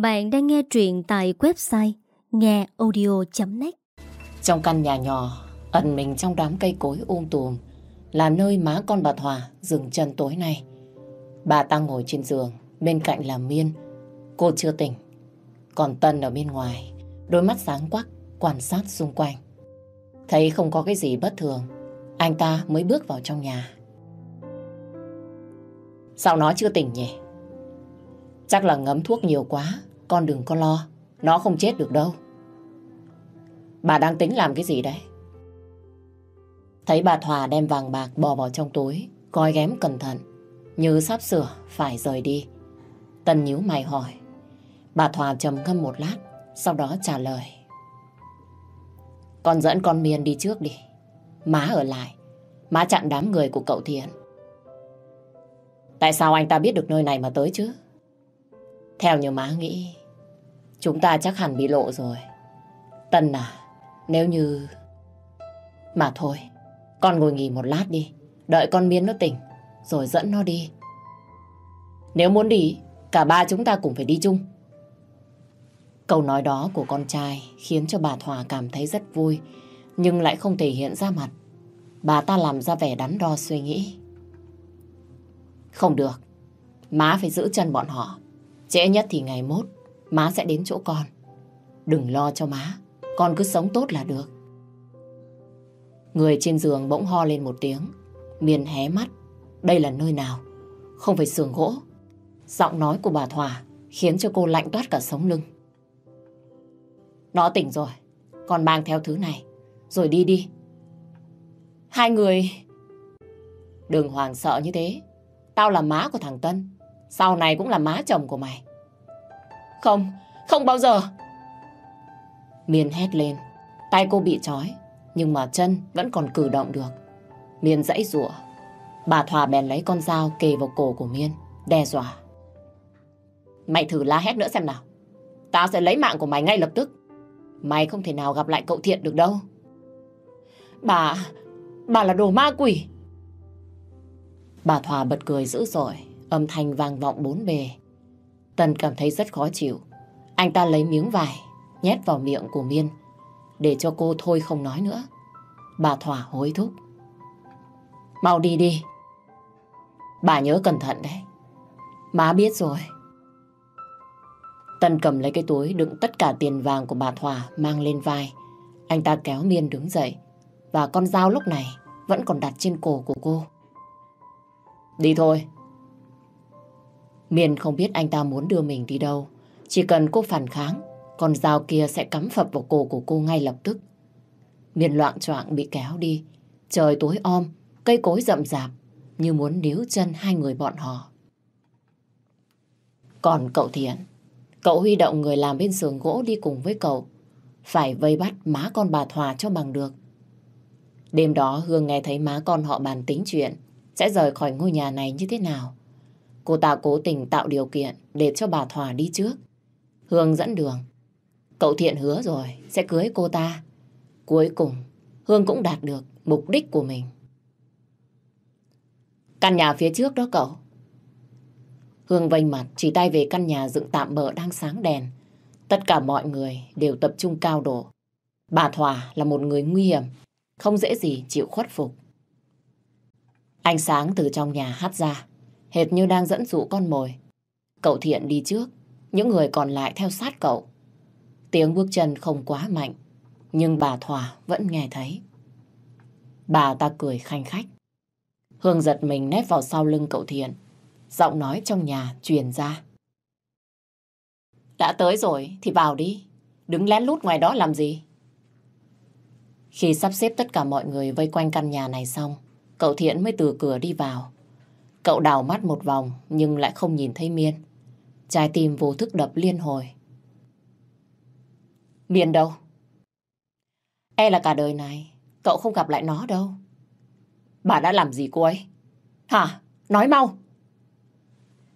Bạn đang nghe truyện tại website ngheaudio.net Trong căn nhà nhỏ, ẩn mình trong đám cây cối um tùm, là nơi má con bà Thỏa dừng chân tối nay. Bà ta ngồi trên giường, bên cạnh là Miên. Cô chưa tỉnh. Còn Tân ở bên ngoài, đôi mắt sáng quắc, quan sát xung quanh. Thấy không có cái gì bất thường, anh ta mới bước vào trong nhà. Sao nó chưa tỉnh nhỉ? Chắc là ngấm thuốc nhiều quá, con đừng có lo, nó không chết được đâu. Bà đang tính làm cái gì đấy? Thấy bà Thòa đem vàng bạc bỏ vào trong túi, coi ghém cẩn thận, như sắp sửa phải rời đi. Tân nhíu mày hỏi. Bà Thòa trầm ngâm một lát, sau đó trả lời. Con dẫn con Miên đi trước đi. Má ở lại. Má chặn đám người của cậu Thiện. Tại sao anh ta biết được nơi này mà tới chứ? Theo như má nghĩ, chúng ta chắc hẳn bị lộ rồi. Tân à, nếu như... Mà thôi, con ngồi nghỉ một lát đi. Đợi con miên nó tỉnh, rồi dẫn nó đi. Nếu muốn đi, cả ba chúng ta cũng phải đi chung. Câu nói đó của con trai khiến cho bà Thòa cảm thấy rất vui, nhưng lại không thể hiện ra mặt. Bà ta làm ra vẻ đắn đo suy nghĩ. Không được, má phải giữ chân bọn họ. Trễ nhất thì ngày mốt, má sẽ đến chỗ con. Đừng lo cho má, con cứ sống tốt là được. Người trên giường bỗng ho lên một tiếng. Miền hé mắt. Đây là nơi nào? Không phải sườn gỗ. Giọng nói của bà Thỏa khiến cho cô lạnh toát cả sống lưng. Nó tỉnh rồi. Con mang theo thứ này. Rồi đi đi. Hai người... Đừng hoàng sợ như thế. Tao là má của thằng Tân. Sau này cũng là má chồng của mày. Không, không bao giờ. Miên hét lên. Tay cô bị trói. Nhưng mà chân vẫn còn cử động được. Miên dãy rủa Bà Thòa bèn lấy con dao kề vào cổ của Miên. Đe dọa. Mày thử la hét nữa xem nào. Tao sẽ lấy mạng của mày ngay lập tức. Mày không thể nào gặp lại cậu Thiện được đâu. Bà, bà là đồ ma quỷ. Bà Thòa bật cười dữ dội, âm thanh vang vọng bốn bề. Tần cảm thấy rất khó chịu. Anh ta lấy miếng vải, nhét vào miệng của Miên, để cho cô thôi không nói nữa. Bà Thỏa hối thúc. Mau đi đi. Bà nhớ cẩn thận đấy. Má biết rồi. Tân cầm lấy cái túi đựng tất cả tiền vàng của bà Thỏa mang lên vai. Anh ta kéo Miên đứng dậy. Và con dao lúc này vẫn còn đặt trên cổ của cô. Đi thôi. Miên không biết anh ta muốn đưa mình đi đâu. Chỉ cần cô phản kháng, con dao kia sẽ cắm phập vào cổ của cô ngay lập tức. Miên loạn choạng bị kéo đi. Trời tối om, cây cối rậm rạp, như muốn níu chân hai người bọn họ. Còn cậu Thiện, cậu huy động người làm bên giường gỗ đi cùng với cậu. Phải vây bắt má con bà Thòa cho bằng được. Đêm đó Hương nghe thấy má con họ bàn tính chuyện sẽ rời khỏi ngôi nhà này như thế nào. Cô ta cố tình tạo điều kiện để cho bà Thỏa đi trước. Hương dẫn đường. Cậu Thiện hứa rồi sẽ cưới cô ta. Cuối cùng, Hương cũng đạt được mục đích của mình. Căn nhà phía trước đó cậu. Hương vênh mặt chỉ tay về căn nhà dựng tạm bỡ đang sáng đèn. Tất cả mọi người đều tập trung cao độ. Bà Thỏa là một người nguy hiểm, không dễ gì chịu khuất phục. Ánh sáng từ trong nhà hắt ra, hệt như đang dẫn dụ con mồi. Cậu Thiện đi trước, những người còn lại theo sát cậu. Tiếng bước chân không quá mạnh, nhưng bà Thỏa vẫn nghe thấy. Bà ta cười khanh khách. Hương giật mình nép vào sau lưng cậu Thiện. Giọng nói trong nhà truyền ra. Đã tới rồi thì vào đi. Đứng lén lút ngoài đó làm gì? Khi sắp xếp tất cả mọi người vây quanh căn nhà này xong, cậu Thiện mới từ cửa đi vào. Cậu đào mắt một vòng nhưng lại không nhìn thấy Miên. Trái tim vô thức đập liên hồi. Miên đâu? E là cả đời này cậu không gặp lại nó đâu. Bà đã làm gì cô ấy? Hả? Nói mau!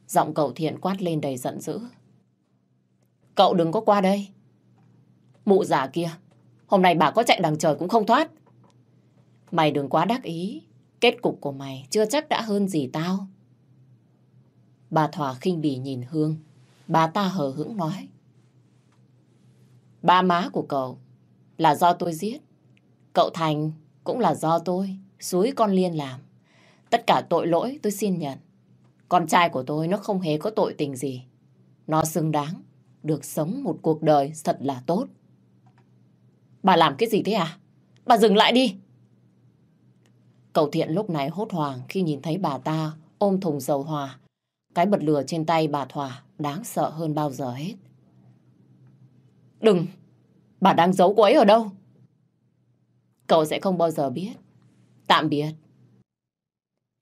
Giọng cậu thiện quát lên đầy giận dữ. Cậu đừng có qua đây. Mụ giả kia, hôm nay bà có chạy đằng trời cũng không thoát. Mày đừng quá đắc ý, kết cục của mày chưa chắc đã hơn gì tao. Bà Thỏa khinh bỉ nhìn Hương, Bà ta hờ hững nói. Ba má của cậu là do tôi giết. Cậu Thành cũng là do tôi, suối con Liên làm. Tất cả tội lỗi tôi xin nhận. Con trai của tôi nó không hề có tội tình gì. Nó xứng đáng được sống một cuộc đời thật là tốt. Bà làm cái gì thế à? Bà dừng lại đi. Cậu thiện lúc này hốt hoảng khi nhìn thấy bà ta ôm thùng dầu hòa. Cái bật lửa trên tay bà Thỏa đáng sợ hơn bao giờ hết. Đừng! Bà đang giấu cô ấy ở đâu? Cậu sẽ không bao giờ biết. Tạm biệt.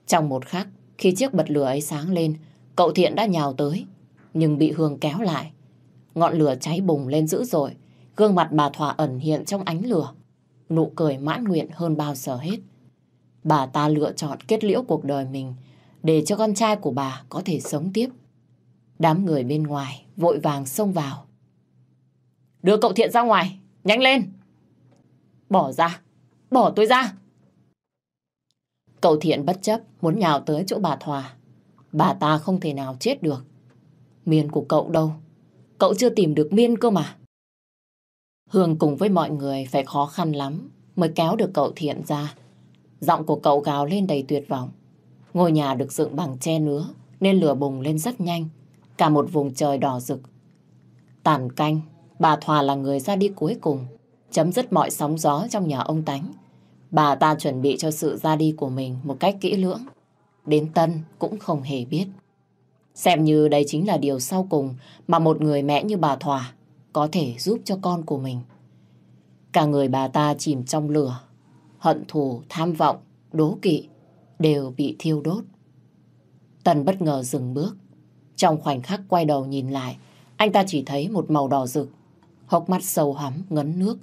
Trong một khắc, khi chiếc bật lửa ấy sáng lên, cậu thiện đã nhào tới, nhưng bị Hương kéo lại. Ngọn lửa cháy bùng lên dữ dội, gương mặt bà Thỏa ẩn hiện trong ánh lửa. Nụ cười mãn nguyện hơn bao giờ hết. Bà ta lựa chọn kết liễu cuộc đời mình để cho con trai của bà có thể sống tiếp. Đám người bên ngoài vội vàng xông vào. Đưa cậu thiện ra ngoài, nhanh lên! Bỏ ra, bỏ tôi ra! Cậu thiện bất chấp muốn nhào tới chỗ bà Thòa. Bà ta không thể nào chết được. Miên của cậu đâu? Cậu chưa tìm được Miên cơ mà. Hương cùng với mọi người phải khó khăn lắm mới kéo được cậu thiện ra. Giọng của cậu gào lên đầy tuyệt vọng. Ngôi nhà được dựng bằng tre nứa nên lửa bùng lên rất nhanh. Cả một vùng trời đỏ rực. Tản canh, bà Thòa là người ra đi cuối cùng, chấm dứt mọi sóng gió trong nhà ông Tánh. Bà ta chuẩn bị cho sự ra đi của mình một cách kỹ lưỡng. Đến Tân cũng không hề biết. Xem như đây chính là điều sau cùng mà một người mẹ như bà Thòa có thể giúp cho con của mình. Cả người bà ta chìm trong lửa, hận thù, tham vọng, đố kỵ đều bị thiêu đốt. Tần bất ngờ dừng bước. Trong khoảnh khắc quay đầu nhìn lại, anh ta chỉ thấy một màu đỏ rực, hốc mắt sâu hắm, ngấn nước.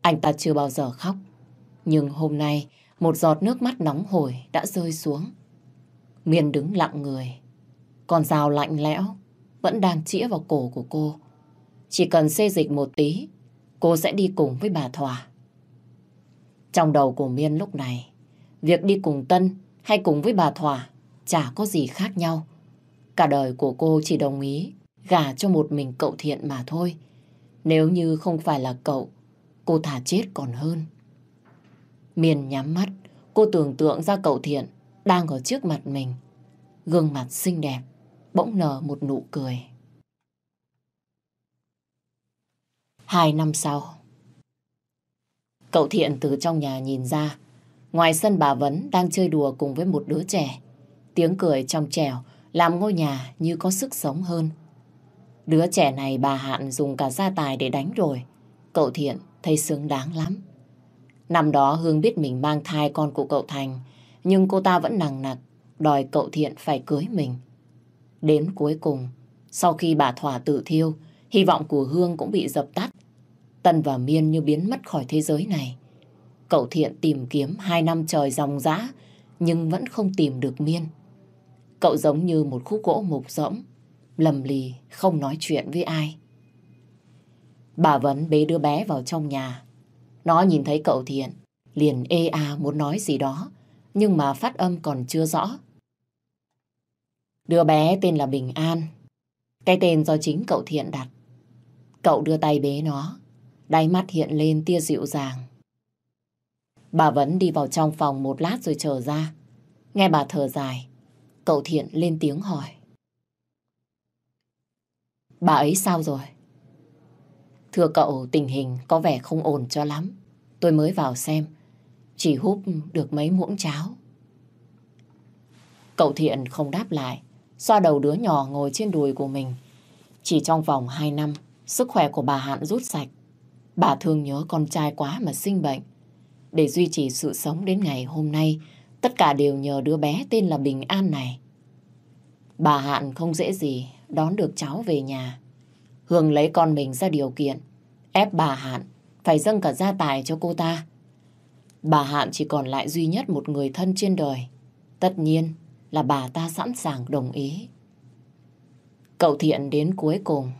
Anh ta chưa bao giờ khóc, nhưng hôm nay một giọt nước mắt nóng hổi đã rơi xuống. Miên đứng lặng người, con dao lạnh lẽo vẫn đang chĩa vào cổ của cô. Chỉ cần xê dịch một tí, cô sẽ đi cùng với bà Thỏa. Trong đầu của Miên lúc này, việc đi cùng Tân hay cùng với bà Thỏa chả có gì khác nhau. Cả đời của cô chỉ đồng ý gả cho một mình cậu thiện mà thôi. Nếu như không phải là cậu, cô thả chết còn hơn. Miên nhắm mắt, cô tưởng tượng ra cậu thiện đang ở trước mặt mình. Gương mặt xinh đẹp, bỗng nở một nụ cười. Hai năm sau, cậu thiện từ trong nhà nhìn ra, ngoài sân bà Vấn đang chơi đùa cùng với một đứa trẻ. Tiếng cười trong trẻo làm ngôi nhà như có sức sống hơn. Đứa trẻ này bà Hạn dùng cả gia tài để đánh rồi. Cậu thiện thấy xứng đáng lắm. Năm đó Hương biết mình mang thai con của cậu Thành, nhưng cô ta vẫn nằng nặc, đòi cậu thiện phải cưới mình. Đến cuối cùng, sau khi bà Thỏa tự thiêu, hy vọng của Hương cũng bị dập tắt. Tân và Miên như biến mất khỏi thế giới này. Cậu thiện tìm kiếm hai năm trời dòng dã, nhưng vẫn không tìm được Miên. Cậu giống như một khúc gỗ mục rỗng, lầm lì, không nói chuyện với ai. Bà Vấn bế đứa bé vào trong nhà. Nó nhìn thấy cậu thiện, liền ê a muốn nói gì đó, nhưng mà phát âm còn chưa rõ. Đứa bé tên là Bình An. Cái tên do chính cậu Thiện đặt. Cậu đưa tay bế nó, đáy mắt hiện lên tia dịu dàng. Bà vẫn đi vào trong phòng một lát rồi trở ra. Nghe bà thở dài, cậu Thiện lên tiếng hỏi. Bà ấy sao rồi? Thưa cậu, tình hình có vẻ không ổn cho lắm. Tôi mới vào xem, chỉ húp được mấy muỗng cháo. Cậu Thiện không đáp lại, xoa đầu đứa nhỏ ngồi trên đùi của mình. Chỉ trong vòng 2 năm, sức khỏe của bà Hạn rút sạch. Bà thương nhớ con trai quá mà sinh bệnh. Để duy trì sự sống đến ngày hôm nay, tất cả đều nhờ đứa bé tên là Bình An này. Bà Hạn không dễ gì đón được cháu về nhà. Hương lấy con mình ra điều kiện, ép bà Hạn phải dâng cả gia tài cho cô ta. Bà Hạn chỉ còn lại duy nhất một người thân trên đời. Tất nhiên là bà ta sẵn sàng đồng ý. Cậu Thiện đến cuối cùng,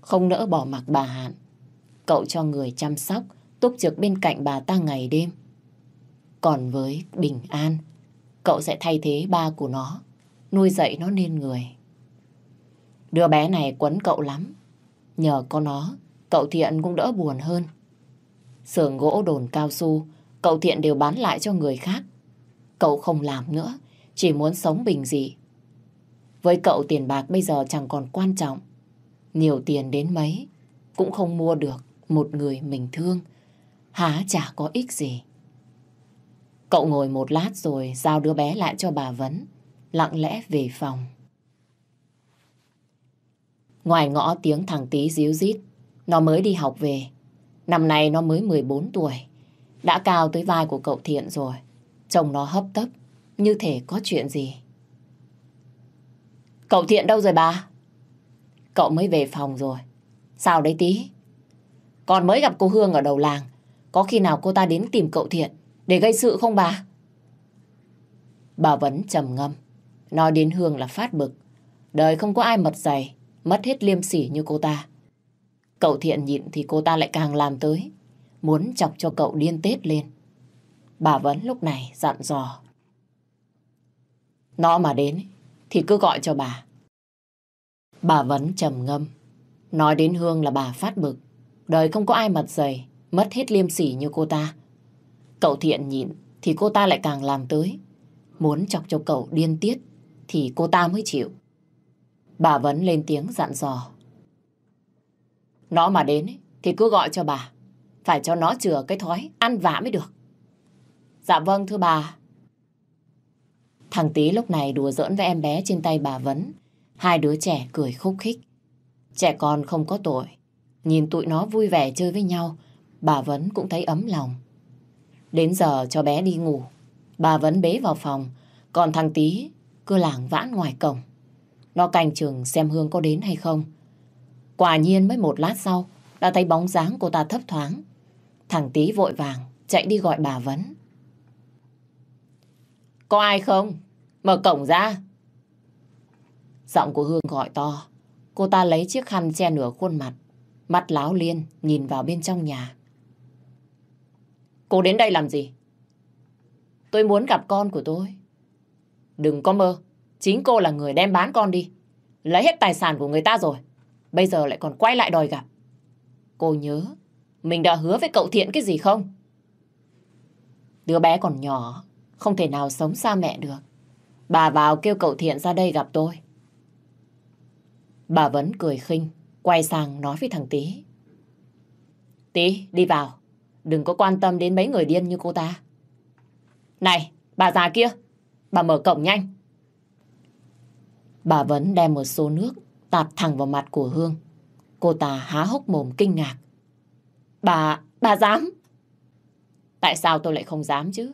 không nỡ bỏ mặc bà Hạn. Cậu cho người chăm sóc, túc trực bên cạnh bà ta ngày đêm. Còn với Bình An, cậu sẽ thay thế ba của nó, nuôi dạy nó nên người. Đứa bé này quấn cậu lắm. Nhờ có nó, cậu Thiện cũng đỡ buồn hơn. Sưởng gỗ đồn cao su, cậu Thiện đều bán lại cho người khác. Cậu không làm nữa, chỉ muốn sống bình dị. Với cậu tiền bạc bây giờ chẳng còn quan trọng. Nhiều tiền đến mấy, cũng không mua được một người mình thương. Há chả có ích gì. Cậu ngồi một lát rồi giao đứa bé lại cho bà Vấn, lặng lẽ về phòng. Ngoài ngõ tiếng thằng tí díu dít, nó mới đi học về. Năm nay nó mới 14 tuổi, đã cao tới vai của cậu Thiện rồi. Chồng nó hấp tấp, như thể có chuyện gì. Cậu Thiện đâu rồi bà? Cậu mới về phòng rồi. Sao đấy tí? Còn mới gặp cô Hương ở đầu làng. Có khi nào cô ta đến tìm cậu Thiện để gây sự không bà? Bà vẫn trầm ngâm. Nói đến Hương là phát bực. Đời không có ai mật dày, mất hết liêm sỉ như cô ta. Cậu Thiện nhịn thì cô ta lại càng làm tới. Muốn chọc cho cậu điên tết lên. Bà vẫn lúc này dặn dò. Nó mà đến thì cứ gọi cho bà. Bà vẫn trầm ngâm. Nói đến Hương là bà phát bực. Đời không có ai mặt dày, mất hết liêm sỉ như cô ta. Cậu thiện nhịn thì cô ta lại càng làm tới. Muốn chọc cho cậu điên tiết thì cô ta mới chịu. Bà Vấn lên tiếng dặn dò. Nó mà đến thì cứ gọi cho bà. Phải cho nó chừa cái thói ăn vạ mới được. Dạ vâng thưa bà. Thằng Tý lúc này đùa giỡn với em bé trên tay bà Vấn. Hai đứa trẻ cười khúc khích. Trẻ con không có tội. Nhìn tụi nó vui vẻ chơi với nhau, bà Vấn cũng thấy ấm lòng. Đến giờ cho bé đi ngủ, bà Vấn bế vào phòng, còn thằng Tý cứ lảng vãn ngoài cổng. Nó canh chừng xem Hương có đến hay không. Quả nhiên mới một lát sau, đã thấy bóng dáng cô ta thấp thoáng. Thằng Tý vội vàng chạy đi gọi bà Vấn. Có ai không? Mở cổng ra. Giọng của Hương gọi to. Cô ta lấy chiếc khăn che nửa khuôn mặt. Mắt láo liên nhìn vào bên trong nhà. Cô đến đây làm gì? Tôi muốn gặp con của tôi. Đừng có mơ. Chính cô là người đem bán con đi. Lấy hết tài sản của người ta rồi. Bây giờ lại còn quay lại đòi gặp. Cô nhớ, mình đã hứa với cậu Thiện cái gì không? Đứa bé còn nhỏ, không thể nào sống xa mẹ được. Bà vào kêu cậu Thiện ra đây gặp tôi. Bà vẫn cười khinh, quay sang nói với thằng Tý. Tí, đi vào. Đừng có quan tâm đến mấy người điên như cô ta. Này, bà già kia, bà mở cổng nhanh. Bà vẫn đem một số nước tạt thẳng vào mặt của Hương. Cô ta há hốc mồm kinh ngạc. Bà, bà dám? Tại sao tôi lại không dám chứ?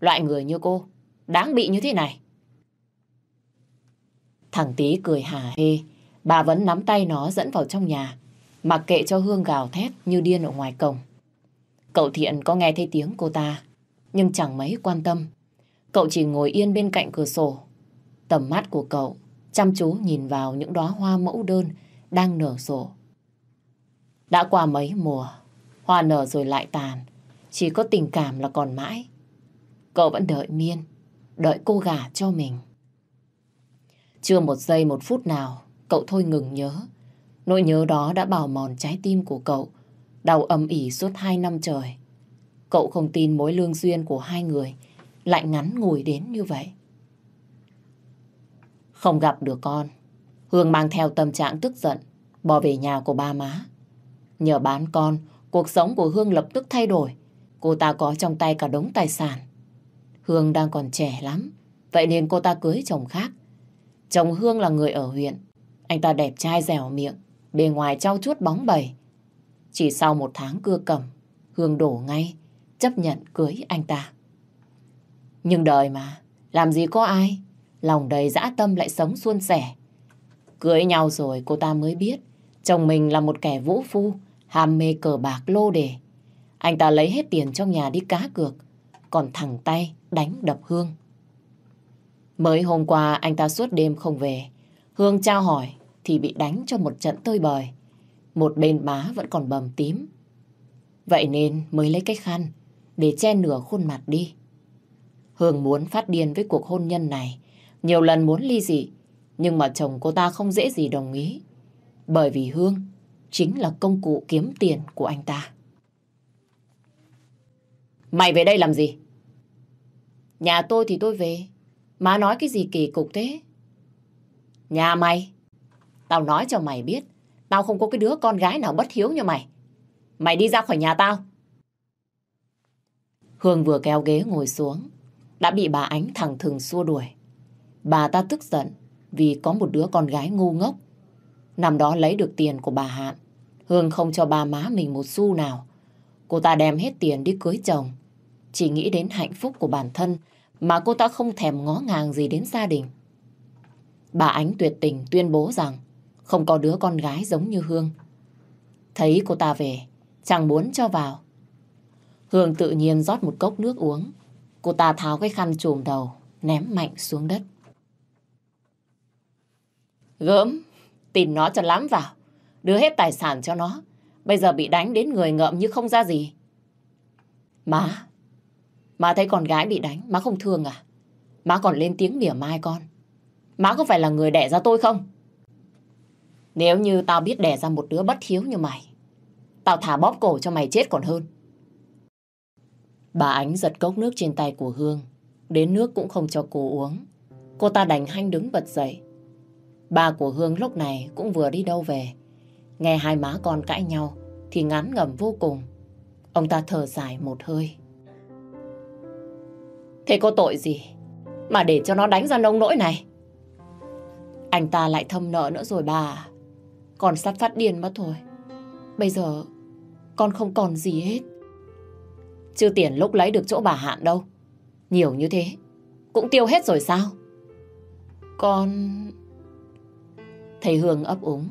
Loại người như cô, đáng bị như thế này. Thằng tí cười hà hê, bà vẫn nắm tay nó dẫn vào trong nhà, mặc kệ cho Hương gào thét như điên ở ngoài cổng. Cậu Thiện có nghe thấy tiếng cô ta, nhưng chẳng mấy quan tâm. Cậu chỉ ngồi yên bên cạnh cửa sổ. Tầm mắt của cậu chăm chú nhìn vào những đóa hoa mẫu đơn đang nở rộ. Đã qua mấy mùa, hoa nở rồi lại tàn, chỉ có tình cảm là còn mãi. Cậu vẫn đợi Miên, đợi cô gả cho mình. Chưa một giây một phút nào, cậu thôi ngừng nhớ. Nỗi nhớ đó đã bào mòn trái tim của cậu, đau âm ỉ suốt hai năm trời. Cậu không tin mối lương duyên của hai người lại ngắn ngủi đến như vậy. Không gặp được con, Hương mang theo tâm trạng tức giận, bỏ về nhà của ba má. Nhờ bán con, cuộc sống của Hương lập tức thay đổi. Cô ta có trong tay cả đống tài sản. Hương đang còn trẻ lắm, vậy nên cô ta cưới chồng khác. Chồng Hương là người ở huyện. Anh ta đẹp trai dẻo miệng, bề ngoài trau chuốt bóng bẩy. Chỉ sau một tháng cưa cầm, Hương đổ ngay, chấp nhận cưới anh ta. Nhưng đời mà, làm gì có ai, lòng đầy dã tâm lại sống suôn sẻ. Cưới nhau rồi cô ta mới biết, chồng mình là một kẻ vũ phu, ham mê cờ bạc lô đề. Anh ta lấy hết tiền trong nhà đi cá cược, còn thẳng tay đánh đập Hương. Mới hôm qua anh ta suốt đêm không về. Hương trao hỏi thì bị đánh cho một trận tơi bời. Một bên má vẫn còn bầm tím. Vậy nên mới lấy cái khăn để che nửa khuôn mặt đi. Hương muốn phát điên với cuộc hôn nhân này. Nhiều lần muốn ly dị, Nhưng mà chồng cô ta không dễ gì đồng ý. Bởi vì Hương chính là công cụ kiếm tiền của anh ta. Mày về đây làm gì? Nhà tôi thì tôi về. Má nói cái gì kỳ cục thế? Nhà mày? Tao nói cho mày biết. Tao không có cái đứa con gái nào bất hiếu như mày. Mày đi ra khỏi nhà tao. Hương vừa kéo ghế ngồi xuống. Đã bị bà Ánh thẳng thừng xua đuổi. Bà ta tức giận vì có một đứa con gái ngu ngốc. Nằm đó lấy được tiền của bà Hạn. Hương không cho ba má mình một xu nào. Cô ta đem hết tiền đi cưới chồng. Chỉ nghĩ đến hạnh phúc của bản thân mà cô ta không thèm ngó ngàng gì đến gia đình. Bà Ánh tuyệt tình tuyên bố rằng không có đứa con gái giống như Hương. Thấy cô ta về, chẳng muốn cho vào. Hương tự nhiên rót một cốc nước uống. Cô ta tháo cái khăn trùm đầu, ném mạnh xuống đất. Gớm, tìm nó cho lắm vào. Đưa hết tài sản cho nó. Bây giờ bị đánh đến người ngợm như không ra gì. Má, má thấy con gái bị đánh, má không thương à? Má còn lên tiếng mỉa mai con. Má có phải là người đẻ ra tôi không? Nếu như tao biết đẻ ra một đứa bất hiếu như mày, tao thả bóp cổ cho mày chết còn hơn. Bà Ánh giật cốc nước trên tay của Hương, đến nước cũng không cho cô uống. Cô ta đành hanh đứng bật dậy. Ba của Hương lúc này cũng vừa đi đâu về. Nghe hai má con cãi nhau thì ngán ngẩm vô cùng. Ông ta thở dài một hơi. Thế có tội gì mà để cho nó đánh ra nông nỗi này? Anh ta lại thâm nợ nữa rồi bà. Còn sắp phát điên mất thôi. Bây giờ, con không còn gì hết. Chưa tiền lúc lấy được chỗ bà Hạn đâu. Nhiều như thế, Cũng tiêu hết rồi sao? Con Thầy Hương ấp úng.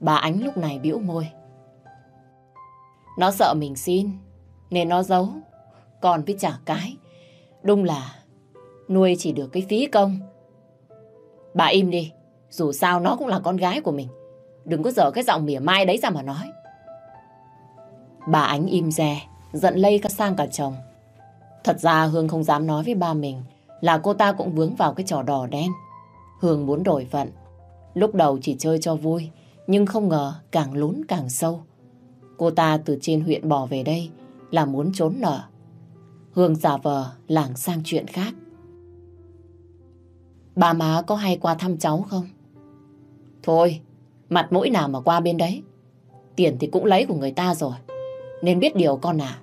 Bà Ánh lúc này bĩu môi. Nó sợ mình xin, Nên nó giấu. Còn với trả cái. Đúng là Nuôi chỉ được cái phí công. Bà im đi dù sao nó cũng là con gái của mình. Đừng có dở cái giọng mỉa mai đấy ra mà nói. Bà Ánh im re, giận lây cả sang cả chồng. Thật ra Hương không dám nói với ba mình là cô ta cũng vướng vào cái trò đỏ đen. Hương muốn đổi vận. Lúc đầu chỉ chơi cho vui, nhưng không ngờ càng lún càng sâu. Cô ta từ trên huyện bỏ về đây là muốn trốn nợ. Hương giả vờ lảng sang chuyện khác. Bà má có hay qua thăm cháu không? Thôi, mặt mũi nào mà qua bên đấy. Tiền thì cũng lấy của người ta rồi. Nên biết điều con à.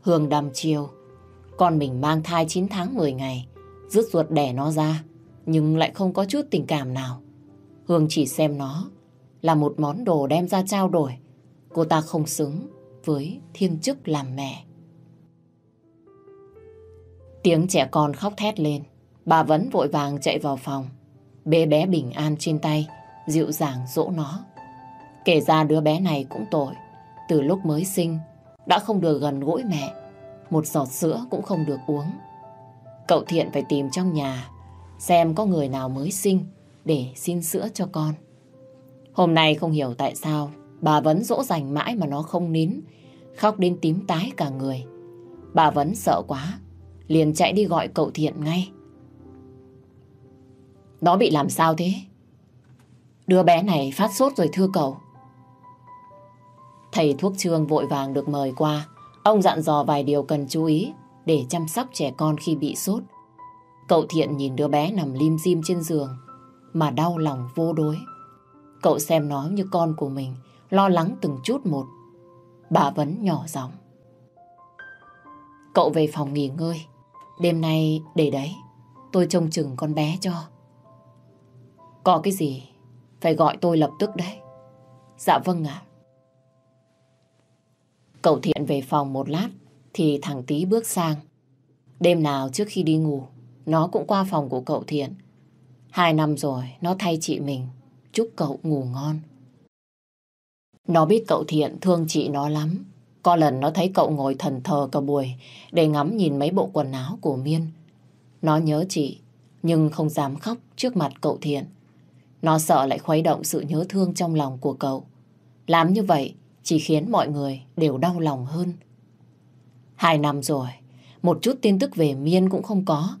Hương đầm chiều. Con mình mang thai 9 tháng 10 ngày. Rứt ruột đẻ nó ra. Nhưng lại không có chút tình cảm nào. Hương chỉ xem nó là một món đồ đem ra trao đổi. Cô ta không xứng với thiên chức làm mẹ. Tiếng trẻ con khóc thét lên. Bà vẫn vội vàng chạy vào phòng bé bé bình an trên tay, dịu dàng dỗ nó. Kể ra đứa bé này cũng tội. Từ lúc mới sinh, đã không được gần gũi mẹ. Một giọt sữa cũng không được uống. Cậu Thiện phải tìm trong nhà, xem có người nào mới sinh để xin sữa cho con. Hôm nay không hiểu tại sao bà vẫn dỗ dành mãi mà nó không nín, khóc đến tím tái cả người. Bà vẫn sợ quá, liền chạy đi gọi cậu Thiện ngay. Nó bị làm sao thế? Đứa bé này phát sốt rồi thưa cậu. Thầy thuốc trương vội vàng được mời qua. Ông dặn dò vài điều cần chú ý để chăm sóc trẻ con khi bị sốt. Cậu thiện nhìn đứa bé nằm lim dim trên giường mà đau lòng vô đối. Cậu xem nó như con của mình, lo lắng từng chút một. Bà vẫn nhỏ giọng. Cậu về phòng nghỉ ngơi. Đêm nay để đấy, tôi trông chừng con bé cho. Có cái gì, phải gọi tôi lập tức đấy. Dạ vâng ạ. Cậu Thiện về phòng một lát, thì thằng Tý bước sang. Đêm nào trước khi đi ngủ, nó cũng qua phòng của cậu Thiện. Hai năm rồi, nó thay chị mình chúc cậu ngủ ngon. Nó biết cậu Thiện thương chị nó lắm. Có lần nó thấy cậu ngồi thần thờ cả buổi, để ngắm nhìn mấy bộ quần áo của Miên. Nó nhớ chị, nhưng không dám khóc trước mặt cậu Thiện. Nó sợ lại khuấy động sự nhớ thương trong lòng của cậu. Làm như vậy chỉ khiến mọi người đều đau lòng hơn. Hai năm rồi, một chút tin tức về Miên cũng không có.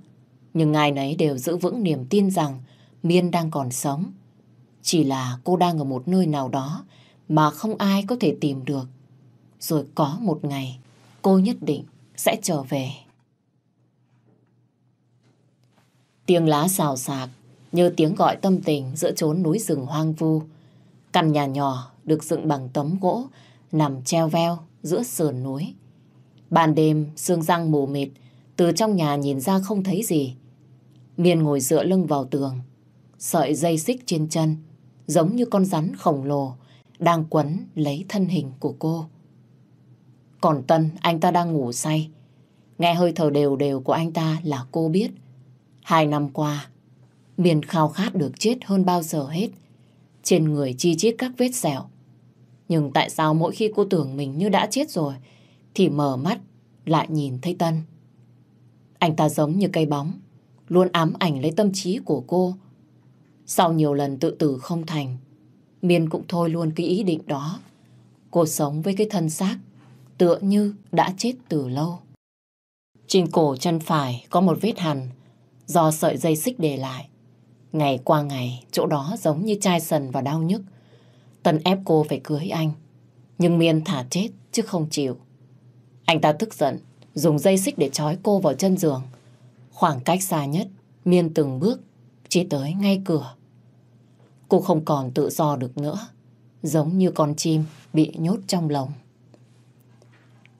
Nhưng ai nấy đều giữ vững niềm tin rằng Miên đang còn sống. Chỉ là cô đang ở một nơi nào đó mà không ai có thể tìm được. Rồi có một ngày cô nhất định sẽ trở về. Tiếng lá xào xạc như tiếng gọi tâm tình giữa chốn núi rừng hoang vu. Căn nhà nhỏ được dựng bằng tấm gỗ nằm treo veo giữa sườn núi. Ban đêm, sương răng mù mịt, từ trong nhà nhìn ra không thấy gì. Miên ngồi dựa lưng vào tường, sợi dây xích trên chân, giống như con rắn khổng lồ, đang quấn lấy thân hình của cô. Còn Tân, anh ta đang ngủ say. Nghe hơi thở đều đều của anh ta là cô biết. Hai năm qua, Miên khao khát được chết hơn bao giờ hết. Trên người chi chít các vết sẹo. Nhưng tại sao mỗi khi cô tưởng mình như đã chết rồi, thì mở mắt lại nhìn thấy Tân. Anh ta giống như cây bóng, luôn ám ảnh lấy tâm trí của cô. Sau nhiều lần tự tử không thành, Miên cũng thôi luôn cái ý định đó. Cô sống với cái thân xác, tựa như đã chết từ lâu. Trên cổ chân phải có một vết hằn do sợi dây xích để lại. Ngày qua ngày, chỗ đó giống như chai sần và đau nhức. Tân ép cô phải cưới anh. Nhưng Miên thả chết chứ không chịu. Anh ta tức giận, dùng dây xích để trói cô vào chân giường. Khoảng cách xa nhất, Miên từng bước, chỉ tới ngay cửa. Cô không còn tự do được nữa, giống như con chim bị nhốt trong lồng.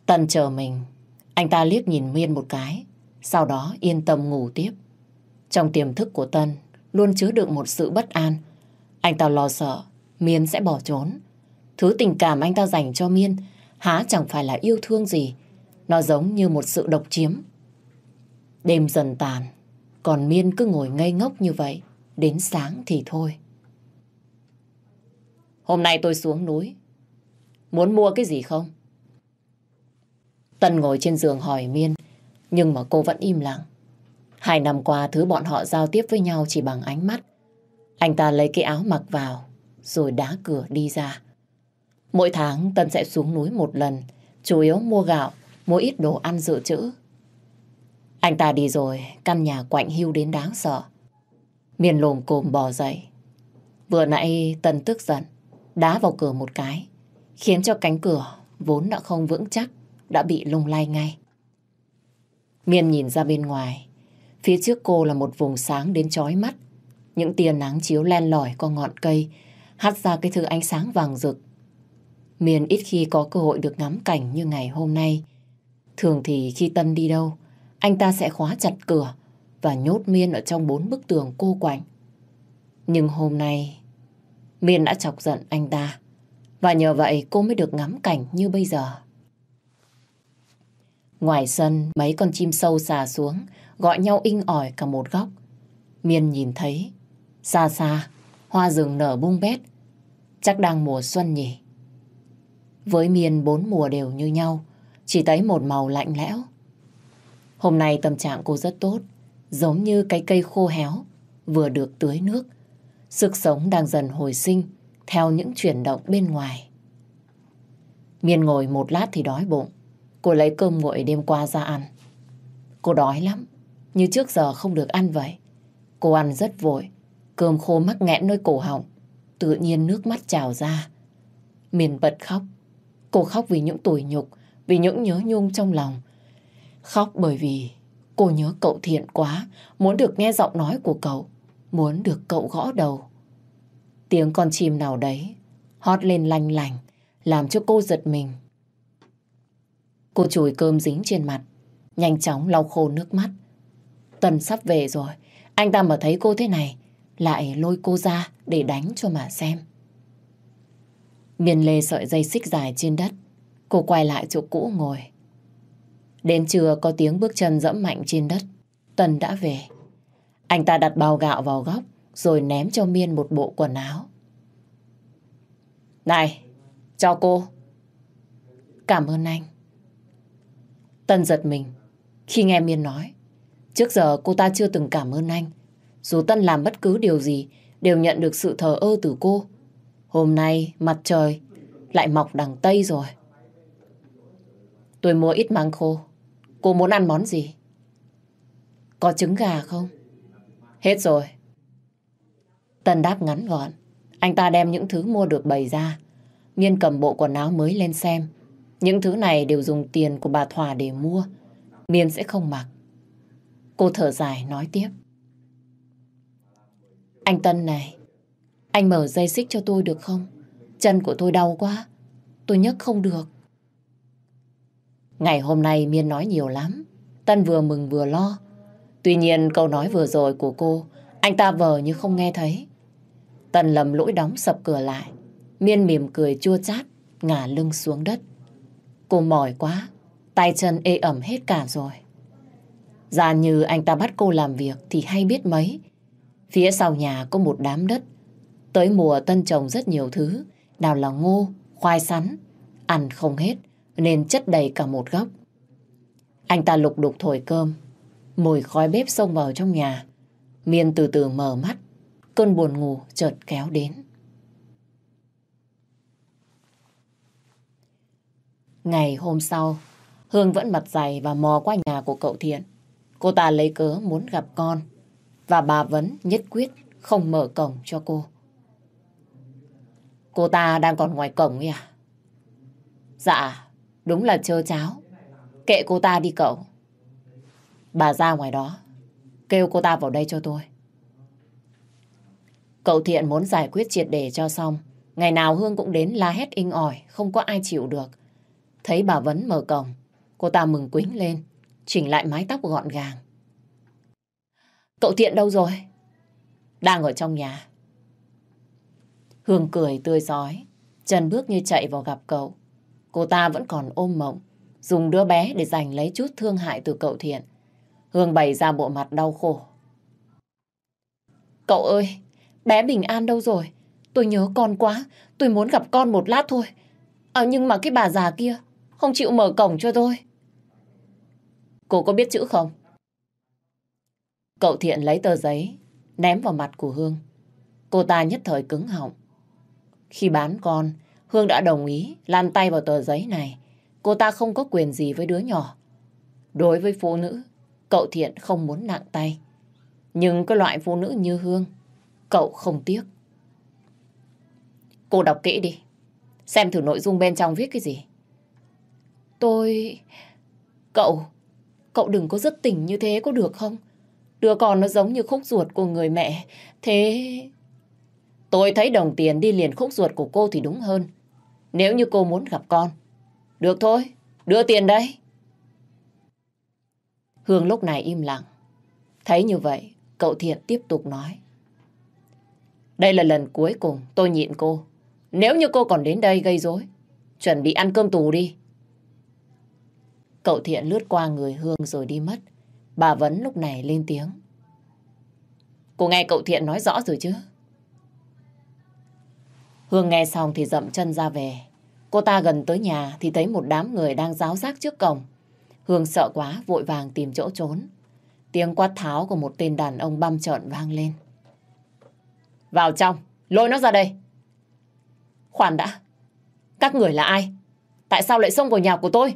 Tân chờ mình, anh ta liếc nhìn Miên một cái, sau đó yên tâm ngủ tiếp. Trong tiềm thức của Tân luôn chứa đựng một sự bất an. Anh ta lo sợ Miên sẽ bỏ trốn. Thứ tình cảm anh ta dành cho Miên há chẳng phải là yêu thương gì. Nó giống như một sự độc chiếm. Đêm dần tàn, còn Miên cứ ngồi ngây ngốc như vậy, đến sáng thì thôi. Hôm nay tôi xuống núi. Muốn mua cái gì không? Tân ngồi trên giường hỏi Miên, nhưng mà cô vẫn im lặng. Hai năm qua thứ bọn họ giao tiếp với nhau chỉ bằng ánh mắt. Anh ta lấy cái áo mặc vào, rồi đá cửa đi ra. Mỗi tháng Tân sẽ xuống núi một lần, chủ yếu mua gạo, mua ít đồ ăn dự trữ. Anh ta đi rồi, căn nhà quạnh hưu đến đáng sợ. Miền lồm cồm bò dậy. Vừa nãy Tân tức giận, đá vào cửa một cái, khiến cho cánh cửa vốn đã không vững chắc, đã bị lung lay ngay. Miên nhìn ra bên ngoài, phía trước cô là một vùng sáng đến chói mắt. Những tia nắng chiếu len lỏi qua ngọn cây, hắt ra cái thứ ánh sáng vàng rực. Miên ít khi có cơ hội được ngắm cảnh như ngày hôm nay. Thường thì khi Tân đi đâu, anh ta sẽ khóa chặt cửa và nhốt Miên ở trong bốn bức tường cô quạnh. Nhưng hôm nay, Miên đã chọc giận anh ta. Và nhờ vậy cô mới được ngắm cảnh như bây giờ. Ngoài sân, mấy con chim sâu xà xuống, gọi nhau inh ỏi cả một góc. Miên nhìn thấy, xa xa, hoa rừng nở bung bét. Chắc đang mùa xuân nhỉ. Với Miên bốn mùa đều như nhau, chỉ thấy một màu lạnh lẽo. Hôm nay tâm trạng cô rất tốt, giống như cái cây khô héo, vừa được tưới nước. Sức sống đang dần hồi sinh theo những chuyển động bên ngoài. Miên ngồi một lát thì đói bụng. Cô lấy cơm nguội đêm qua ra ăn. Cô đói lắm, như trước giờ không được ăn vậy. Cô ăn rất vội, cơm khô mắc nghẹn nơi cổ họng. Tự nhiên nước mắt trào ra. Miền bật khóc. Cô khóc vì những tủi nhục, vì những nhớ nhung trong lòng. Khóc bởi vì cô nhớ cậu thiện quá, muốn được nghe giọng nói của cậu, muốn được cậu gõ đầu. Tiếng con chim nào đấy hót lên lanh lành, làm cho cô giật mình. Cô chùi cơm dính trên mặt, nhanh chóng lau khô nước mắt. Tần sắp về rồi, anh ta mà thấy cô thế này, lại lôi cô ra để đánh cho mà xem. Miên lê sợi dây xích dài trên đất, cô quay lại chỗ cũ ngồi. Đến trưa có tiếng bước chân dẫm mạnh trên đất, Tần đã về. Anh ta đặt bao gạo vào góc, rồi ném cho Miên một bộ quần áo. Này, cho cô. Cảm ơn anh. Tân giật mình khi nghe Miên nói. Trước giờ cô ta chưa từng cảm ơn anh. Dù Tân làm bất cứ điều gì, đều nhận được sự thờ ơ từ cô. Hôm nay, mặt trời lại mọc đằng Tây rồi. Tôi mua ít măng khô. Cô muốn ăn món gì? có trứng gà không? Hết rồi. Tân đáp ngắn gọn. Anh ta đem những thứ mua được bày ra. Miên cầm bộ quần áo mới lên xem. Những thứ này đều dùng tiền của bà Thỏa để mua. Miên sẽ không mặc. Cô thở dài nói tiếp. Anh Tân này, anh mở dây xích cho tôi được không? Chân của tôi đau quá, tôi nhấc không được. Ngày hôm nay Miên nói nhiều lắm. Tân vừa mừng vừa lo. Tuy nhiên câu nói vừa rồi của cô, anh ta vờ như không nghe thấy. Tân lầm lỗi đóng sập cửa lại. Miên mỉm cười chua chát, ngả lưng xuống đất. Cô mỏi quá, tay chân ê ẩm hết cả rồi. Giả như anh ta bắt cô làm việc thì hay biết mấy. Phía sau nhà có một đám đất. Tới mùa tân trồng rất nhiều thứ, nào là ngô, khoai sắn. Ăn không hết, nên chất đầy cả một góc. Anh ta lục đục thổi cơm, mùi khói bếp xông vào trong nhà. Miên từ từ mở mắt, cơn buồn ngủ chợt kéo đến. Ngày hôm sau, Hương vẫn mặt dày và mò qua nhà của cậu Thiện. Cô ta lấy cớ muốn gặp con và bà Vấn nhất quyết không mở cổng cho cô. Cô ta đang còn ngoài cổng ấy à? Dạ, đúng là chơ cháo. Kệ cô ta đi cậu. Bà ra ngoài đó, kêu cô ta vào đây cho tôi. Cậu Thiện muốn giải quyết triệt để cho xong. Ngày nào Hương cũng đến la hét inh ỏi, không có ai chịu được. Thấy bà Vấn mở cổng, cô ta mừng quính lên, chỉnh lại mái tóc gọn gàng. Cậu Thiện đâu rồi? Đang ở trong nhà. Hương cười tươi giói, chân bước như chạy vào gặp cậu. Cô ta vẫn còn ôm mộng, dùng đứa bé để giành lấy chút thương hại từ cậu Thiện. Hương bày ra bộ mặt đau khổ. Cậu ơi, bé Bình An đâu rồi? Tôi nhớ con quá, tôi muốn gặp con một lát thôi. À, nhưng mà cái bà già kia không chịu mở cổng cho tôi. Cô có biết chữ không? Cậu Thiện lấy tờ giấy, ném vào mặt của Hương. Cô ta nhất thời cứng họng. Khi bán con, Hương đã đồng ý lan tay vào tờ giấy này. Cô ta không có quyền gì với đứa nhỏ. Đối với phụ nữ, cậu Thiện không muốn nặng tay. Nhưng cái loại phụ nữ như Hương, cậu không tiếc. Cô đọc kỹ đi. Xem thử nội dung bên trong viết cái gì. Tôi... Cậu... Cậu đừng có rất tỉnh như thế có được không? Đứa con nó giống như khúc ruột của người mẹ. Thế... Tôi thấy đồng tiền đi liền khúc ruột của cô thì đúng hơn. Nếu như cô muốn gặp con. Được thôi, đưa tiền đây. Hương lúc này im lặng. Thấy như vậy, cậu Thiện tiếp tục nói. Đây là lần cuối cùng tôi nhịn cô. Nếu như cô còn đến đây gây rối, chuẩn bị ăn cơm tù đi. Cậu Thiện lướt qua người Hương rồi đi mất. Bà Vấn lúc này lên tiếng. Cô nghe cậu Thiện nói rõ rồi chứ? Hương nghe xong thì dậm chân ra về. Cô ta gần tới nhà thì thấy một đám người đang giáo giác trước cổng. Hương sợ quá, vội vàng tìm chỗ trốn. Tiếng quát tháo của một tên đàn ông băm trợn vang lên. Vào trong, lôi nó ra đây. Khoan đã, các người là ai? Tại sao lại xông vào nhà của tôi?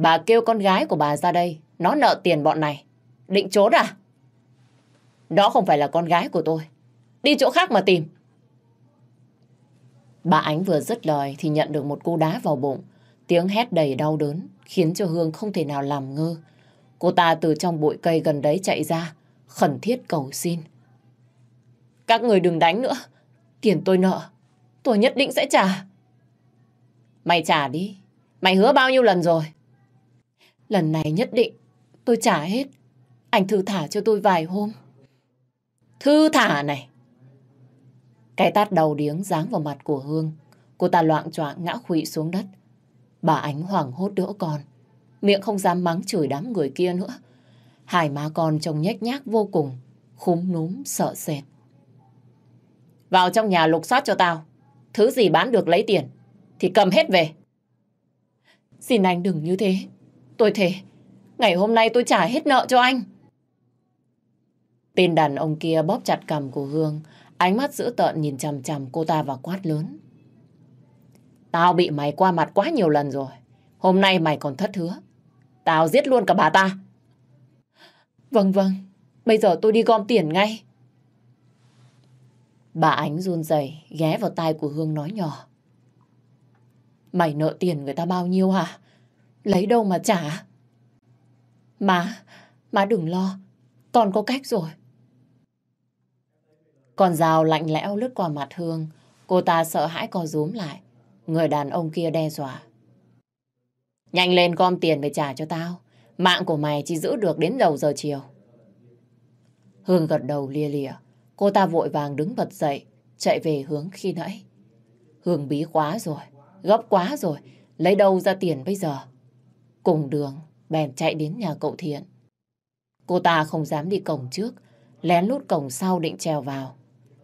Bà kêu con gái của bà ra đây, nó nợ tiền bọn này. Định trốn à? Đó không phải là con gái của tôi. Đi chỗ khác mà tìm. Bà Ánh vừa dứt lời thì nhận được một cú đá vào bụng. Tiếng hét đầy đau đớn khiến cho Hương không thể nào làm ngơ. Cô ta từ trong bụi cây gần đấy chạy ra, khẩn thiết cầu xin. Các người đừng đánh nữa. Tiền tôi nợ. Tôi nhất định sẽ trả. Mày trả đi. Mày hứa bao nhiêu lần rồi? Lần này nhất định, tôi trả hết. Anh thư thả cho tôi vài hôm. Thư thả này. Cái tát đầu điếng giáng vào mặt của Hương. Cô ta loạn choạng ngã khụy xuống đất. Bà Ánh hoảng hốt đỡ con. Miệng không dám mắng chửi đám người kia nữa. Hai má con trông nhếch nhác vô cùng. Khúm núm, sợ sệt. Vào trong nhà lục soát cho tao. Thứ gì bán được lấy tiền. Thì cầm hết về. Xin anh đừng như thế. Tôi thề. Ngày hôm nay tôi trả hết nợ cho anh. Tên đàn ông kia bóp chặt cầm của Hương. Ánh mắt dữ tợn nhìn chằm chằm cô ta và quát lớn. Tao bị mày qua mặt quá nhiều lần rồi. Hôm nay mày còn thất hứa. Tao giết luôn cả bà ta. Vâng vâng, bây giờ tôi đi gom tiền ngay. Bà Ánh run rẩy ghé vào tai của Hương nói nhỏ. Mày nợ tiền người ta bao nhiêu hả? Lấy đâu mà trả? Má, má đừng lo, con có cách rồi. Con dao lạnh lẽo lướt qua mặt Hương, cô ta sợ hãi co rúm lại. Người đàn ông kia đe dọa. Nhanh lên gom tiền về trả cho tao. Mạng của mày chỉ giữ được đến đầu giờ chiều. Hương gật đầu lia lịa. Cô ta vội vàng đứng bật dậy, chạy về hướng khi nãy. Hương bí quá rồi, gấp quá rồi, lấy đâu ra tiền bây giờ? Cùng đường, bèn chạy đến nhà cậu Thiện. Cô ta không dám đi cổng trước, lén lút cổng sau định trèo vào.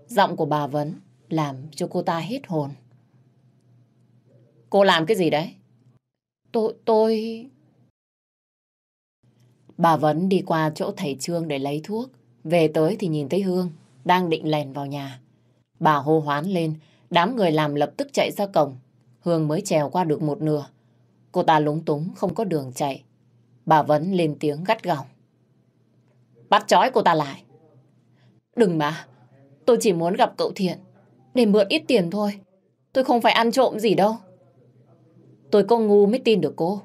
Giọng của bà Vấn làm cho cô ta hết hồn. Cô làm cái gì đấy? Tôi, tôi... Bà Vấn đi qua chỗ thầy Trương để lấy thuốc. Về tới thì nhìn thấy Hương đang định lèn vào nhà. Bà hô hoán lên, đám người làm lập tức chạy ra cổng. Hương mới trèo qua được một nửa. Cô ta lúng túng không có đường chạy. Bà Vấn lên tiếng gắt gỏng. Bắt chói cô ta lại. Đừng mà, tôi chỉ muốn gặp cậu Thiện để mượn ít tiền thôi. Tôi không phải ăn trộm gì đâu. Tôi có ngu mới tin được cô.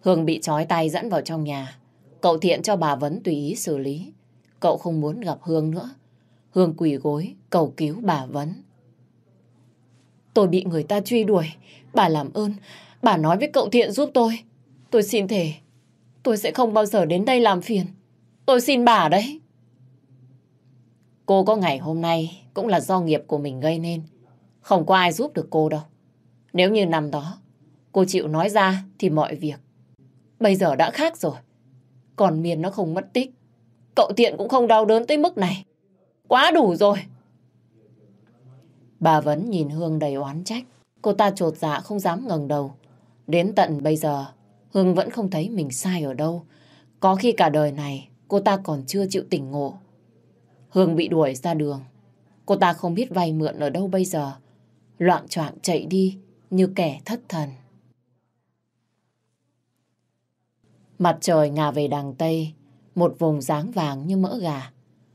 Hương bị trói tay dẫn vào trong nhà. Cậu Thiện cho bà Vấn tùy ý xử lý. Cậu không muốn gặp Hương nữa. Hương quỳ gối, cầu cứu bà Vấn. Tôi bị người ta truy đuổi. Bà làm ơn, bà nói với cậu Thiện giúp tôi. Tôi xin thề, tôi sẽ không bao giờ đến đây làm phiền. Tôi xin bà đấy. Cô có ngày hôm nay cũng là do nghiệp của mình gây nên. Không có ai giúp được cô đâu. Nếu như năm đó, cô chịu nói ra thì mọi việc. Bây giờ đã khác rồi. Còn Miền nó không mất tích. Cậu Thiện cũng không đau đớn tới mức này. Quá đủ rồi. Bà vẫn nhìn Hương đầy oán trách. Cô ta trột dạ không dám ngẩng đầu. Đến tận bây giờ, Hương vẫn không thấy mình sai ở đâu. Có khi cả đời này, cô ta còn chưa chịu tỉnh ngộ. Hương bị đuổi ra đường. Cô ta không biết vay mượn ở đâu bây giờ. Loạn choạng chạy đi như kẻ thất thần. Mặt trời ngả về đằng Tây, một vùng dáng vàng như mỡ gà.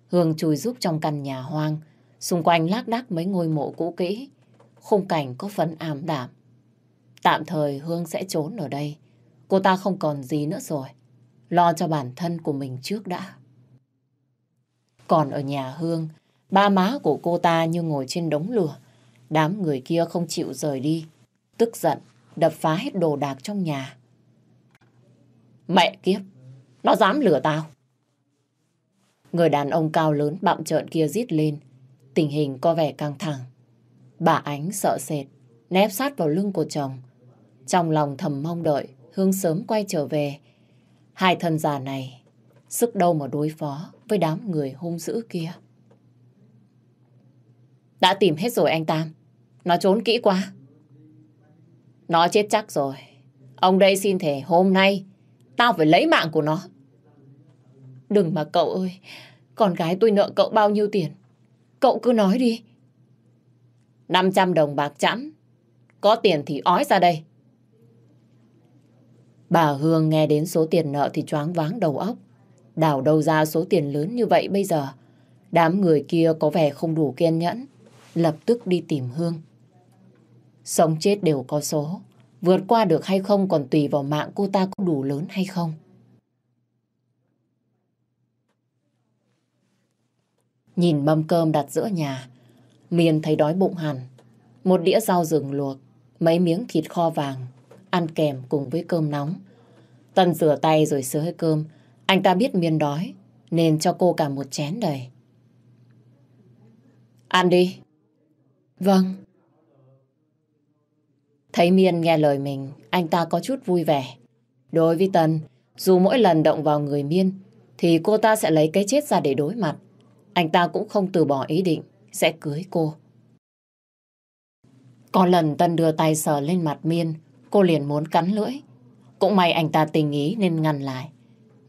Hương chui giúp trong căn nhà hoang, xung quanh lác đác mấy ngôi mộ cũ kỹ. Khung cảnh có phần ảm đạm. Tạm thời Hương sẽ trốn ở đây. Cô ta không còn gì nữa rồi. Lo cho bản thân của mình trước đã. Còn ở nhà Hương, ba má của cô ta như ngồi trên đống lửa. Đám người kia không chịu rời đi. Tức giận, đập phá hết đồ đạc trong nhà. Mẹ kiếp, nó dám lừa tao. Người đàn ông cao lớn bạm trợn kia rít lên. Tình hình có vẻ căng thẳng. Bà Ánh sợ sệt, nép sát vào lưng của chồng. Trong lòng thầm mong đợi Hương sớm quay trở về. Hai thân già này, sức đâu mà đối phó với đám người hung dữ kia. Đã tìm hết rồi anh Tam. Nó trốn kỹ quá. Nó chết chắc rồi. Ông đây xin thề hôm nay tao phải lấy mạng của nó. Đừng mà cậu ơi. Con gái tôi nợ cậu bao nhiêu tiền? Cậu cứ nói đi. 500 đồng bạc chẵn. Có tiền thì ói ra đây. Bà Hương nghe đến số tiền nợ thì choáng váng đầu óc. Đảo đâu ra số tiền lớn như vậy bây giờ. Đám người kia có vẻ không đủ kiên nhẫn. Lập tức đi tìm Hương. Sống chết đều có số. Vượt qua được hay không còn tùy vào mạng cô ta có đủ lớn hay không. Nhìn mâm cơm đặt giữa nhà, Miền thấy đói bụng hẳn. Một đĩa rau rừng luộc, mấy miếng thịt kho vàng, ăn kèm cùng với cơm nóng. Tân rửa tay rồi sới cơm. Anh ta biết Miền đói, nên cho cô cả một chén đầy. Ăn đi. Vâng. Thấy Miên nghe lời mình, anh ta có chút vui vẻ. Đối với Tân, dù mỗi lần động vào người Miên, thì cô ta sẽ lấy cái chết ra để đối mặt. Anh ta cũng không từ bỏ ý định sẽ cưới cô. Có lần Tân đưa tay sờ lên mặt Miên, cô liền muốn cắn lưỡi. Cũng may anh ta tình ý nên ngăn lại.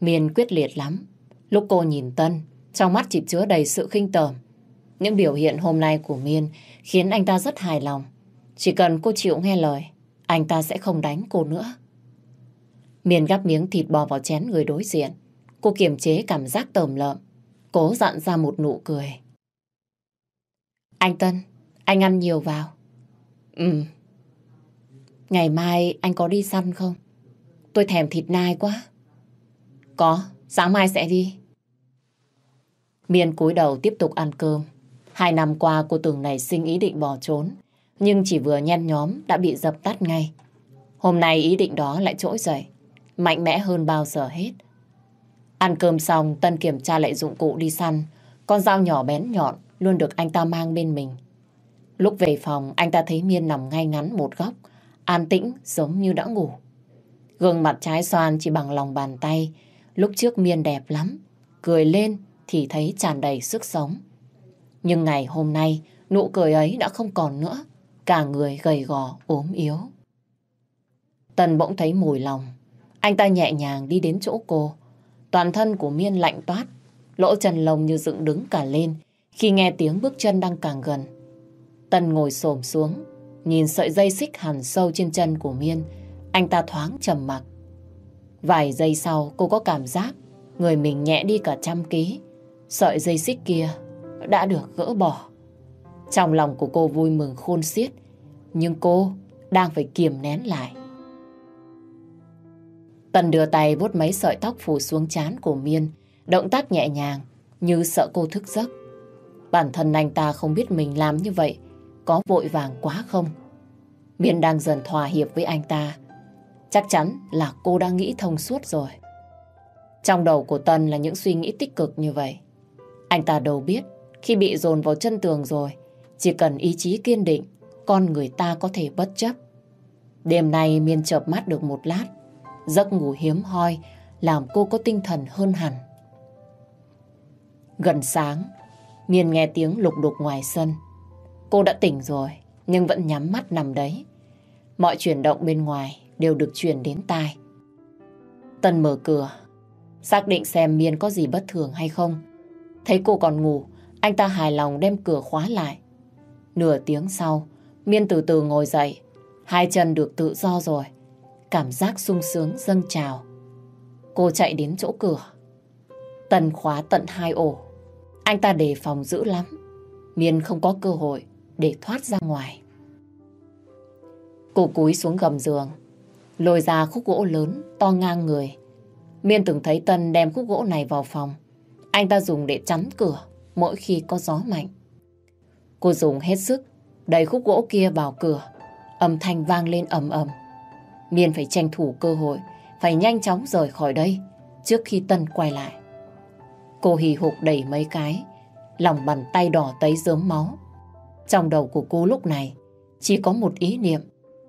Miên quyết liệt lắm. Lúc cô nhìn Tân, trong mắt chỉ chứa đầy sự khinh tởm. Những biểu hiện hôm nay của Miên khiến anh ta rất hài lòng. Chỉ cần cô chịu nghe lời, anh ta sẽ không đánh cô nữa. Miên gắp miếng thịt bò vào chén người đối diện. Cô kiềm chế cảm giác tởm lợm, cố dặn ra một nụ cười. Anh Tân, anh ăn nhiều vào. Ừ. Ngày mai anh có đi săn không? Tôi thèm thịt nai quá. Có, sáng mai sẽ đi. Miên cúi đầu tiếp tục ăn cơm. Hai năm qua cô từng này sinh ý định bỏ trốn. Nhưng chỉ vừa nhen nhóm đã bị dập tắt ngay. Hôm nay ý định đó lại trỗi dậy. Mạnh mẽ hơn bao giờ hết. Ăn cơm xong, Tân kiểm tra lại dụng cụ đi săn. Con dao nhỏ bén nhọn luôn được anh ta mang bên mình. Lúc về phòng, anh ta thấy Miên nằm ngay ngắn một góc, an tĩnh giống như đã ngủ. Gương mặt trái xoan chỉ bằng lòng bàn tay, lúc trước Miên đẹp lắm, cười lên thì thấy tràn đầy sức sống. Nhưng ngày hôm nay, nụ cười ấy đã không còn nữa, cả người gầy gò, ốm yếu. Tần bỗng thấy mùi lòng, anh ta nhẹ nhàng đi đến chỗ cô. Toàn thân của Miên lạnh toát, lỗ chân lồng như dựng đứng cả lên khi nghe tiếng bước chân đang càng gần. tân ngồi xổm xuống, nhìn sợi dây xích hằn sâu trên chân của Miên, anh ta thoáng trầm mặc. Vài giây sau cô có cảm giác người mình nhẹ đi cả trăm ký. Sợi dây xích kia đã được gỡ bỏ. Trong lòng của cô vui mừng khôn xiết, nhưng cô đang phải kiềm nén lại. Tần đưa tay vuốt mấy sợi tóc phủ xuống trán của Miên, động tác nhẹ nhàng như sợ cô thức giấc. Bản thân anh ta không biết mình làm như vậy có vội vàng quá không. Miên đang dần thỏa hiệp với anh ta. Chắc chắn là cô đang nghĩ thông suốt rồi. Trong đầu của Tân là những suy nghĩ tích cực như vậy. Anh ta đâu biết khi bị dồn vào chân tường rồi chỉ cần ý chí kiên định con người ta có thể bất chấp. Đêm nay Miên chợp mắt được một lát giấc ngủ hiếm hoi làm cô có tinh thần hơn hẳn. Gần sáng, Miên nghe tiếng lục đục ngoài sân. Cô đã tỉnh rồi, nhưng vẫn nhắm mắt nằm đấy. Mọi chuyển động bên ngoài đều được truyền đến tai. Tân mở cửa, xác định xem Miên có gì bất thường hay không. Thấy cô còn ngủ, anh ta hài lòng đem cửa khóa lại. Nửa tiếng sau, Miên từ từ ngồi dậy, hai chân được tự do rồi. Cảm giác sung sướng dâng trào. Cô chạy đến chỗ cửa. Tần khóa tận hai ổ. Anh ta đề phòng dữ lắm. Miên không có cơ hội để thoát ra ngoài. Cô cúi xuống gầm giường, lôi ra khúc gỗ lớn, to ngang người. Miên từng thấy Tân đem khúc gỗ này vào phòng. Anh ta dùng để chắn cửa mỗi khi có gió mạnh. Cô dùng hết sức, đẩy khúc gỗ kia vào cửa. Âm thanh vang lên ầm ầm. Miên phải tranh thủ cơ hội, phải nhanh chóng rời khỏi đây trước khi Tân quay lại. Cô hì hục đẩy mấy cái, lòng bàn tay đỏ tấy dớm máu. Trong đầu của cô lúc này chỉ có một ý niệm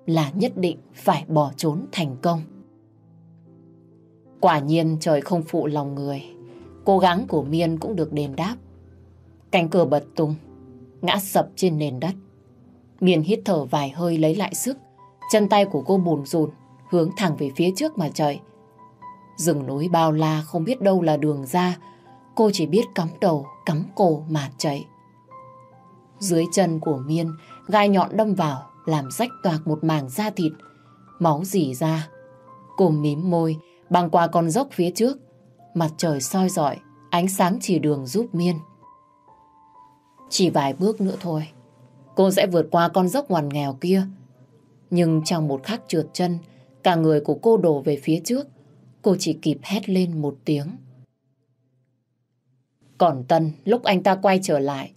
là nhất định phải bỏ trốn thành công. Quả nhiên trời không phụ lòng người. Cố gắng của Miên cũng được đền đáp. Cánh cửa bật tung, ngã sập trên nền đất. Miên hít thở vài hơi lấy lại sức. Chân tay của cô bùn rùn, hướng thẳng về phía trước mà chạy. Rừng núi bao la không biết đâu là đường ra. Cô chỉ biết cắm đầu, cắm cổ mà chạy. Dưới chân của Miên, gai nhọn đâm vào, làm rách toạc một mảng da thịt. Máu dỉ ra. Cô mím môi, băng qua con dốc phía trước. Mặt trời soi rọi, ánh sáng chỉ đường giúp Miên. Chỉ vài bước nữa thôi, cô sẽ vượt qua con dốc ngoằn nghèo kia. Nhưng trong một khắc trượt chân, cả người của cô đổ về phía trước. Cô chỉ kịp hét lên một tiếng. Còn Tân, lúc anh ta quay trở lại,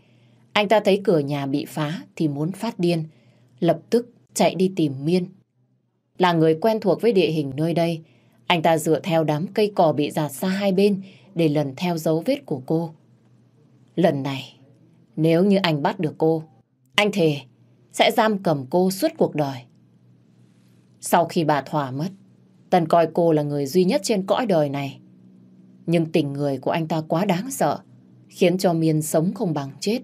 anh ta thấy cửa nhà bị phá thì muốn phát điên, lập tức chạy đi tìm Miên. Là người quen thuộc với địa hình nơi đây, anh ta dựa theo đám cây cỏ bị giạt xa hai bên để lần theo dấu vết của cô. Lần này, nếu như anh bắt được cô, anh thề sẽ giam cầm cô suốt cuộc đời. Sau khi bà thỏa mất, Tân coi cô là người duy nhất trên cõi đời này. Nhưng tình người của anh ta quá đáng sợ, khiến cho Miên sống không bằng chết.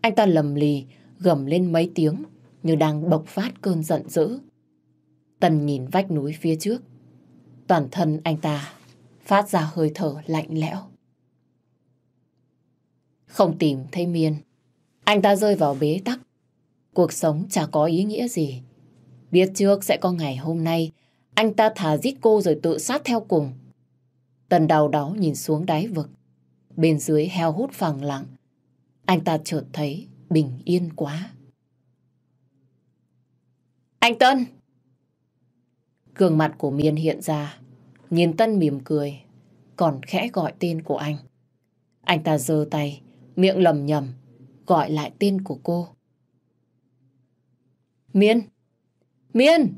Anh ta lầm lì, gầm lên mấy tiếng như đang bộc phát cơn giận dữ. Tần nhìn vách núi phía trước. Toàn thân anh ta phát ra hơi thở lạnh lẽo. Không tìm thấy Miên, anh ta rơi vào bế tắc. Cuộc sống chả có ý nghĩa gì. Biết trước sẽ có ngày hôm nay, anh ta thả giết cô rồi tự sát theo cùng. Tần đau đó nhìn xuống đáy vực. Bên dưới heo hút phẳng lặng. Anh ta chợt thấy bình yên quá. Anh Tân! Gương mặt của Miên hiện ra. Nhìn Tân mỉm cười. Còn khẽ gọi tên của anh. Anh ta giơ tay, miệng lầm nhầm, gọi lại tên của cô. Miên! Miên!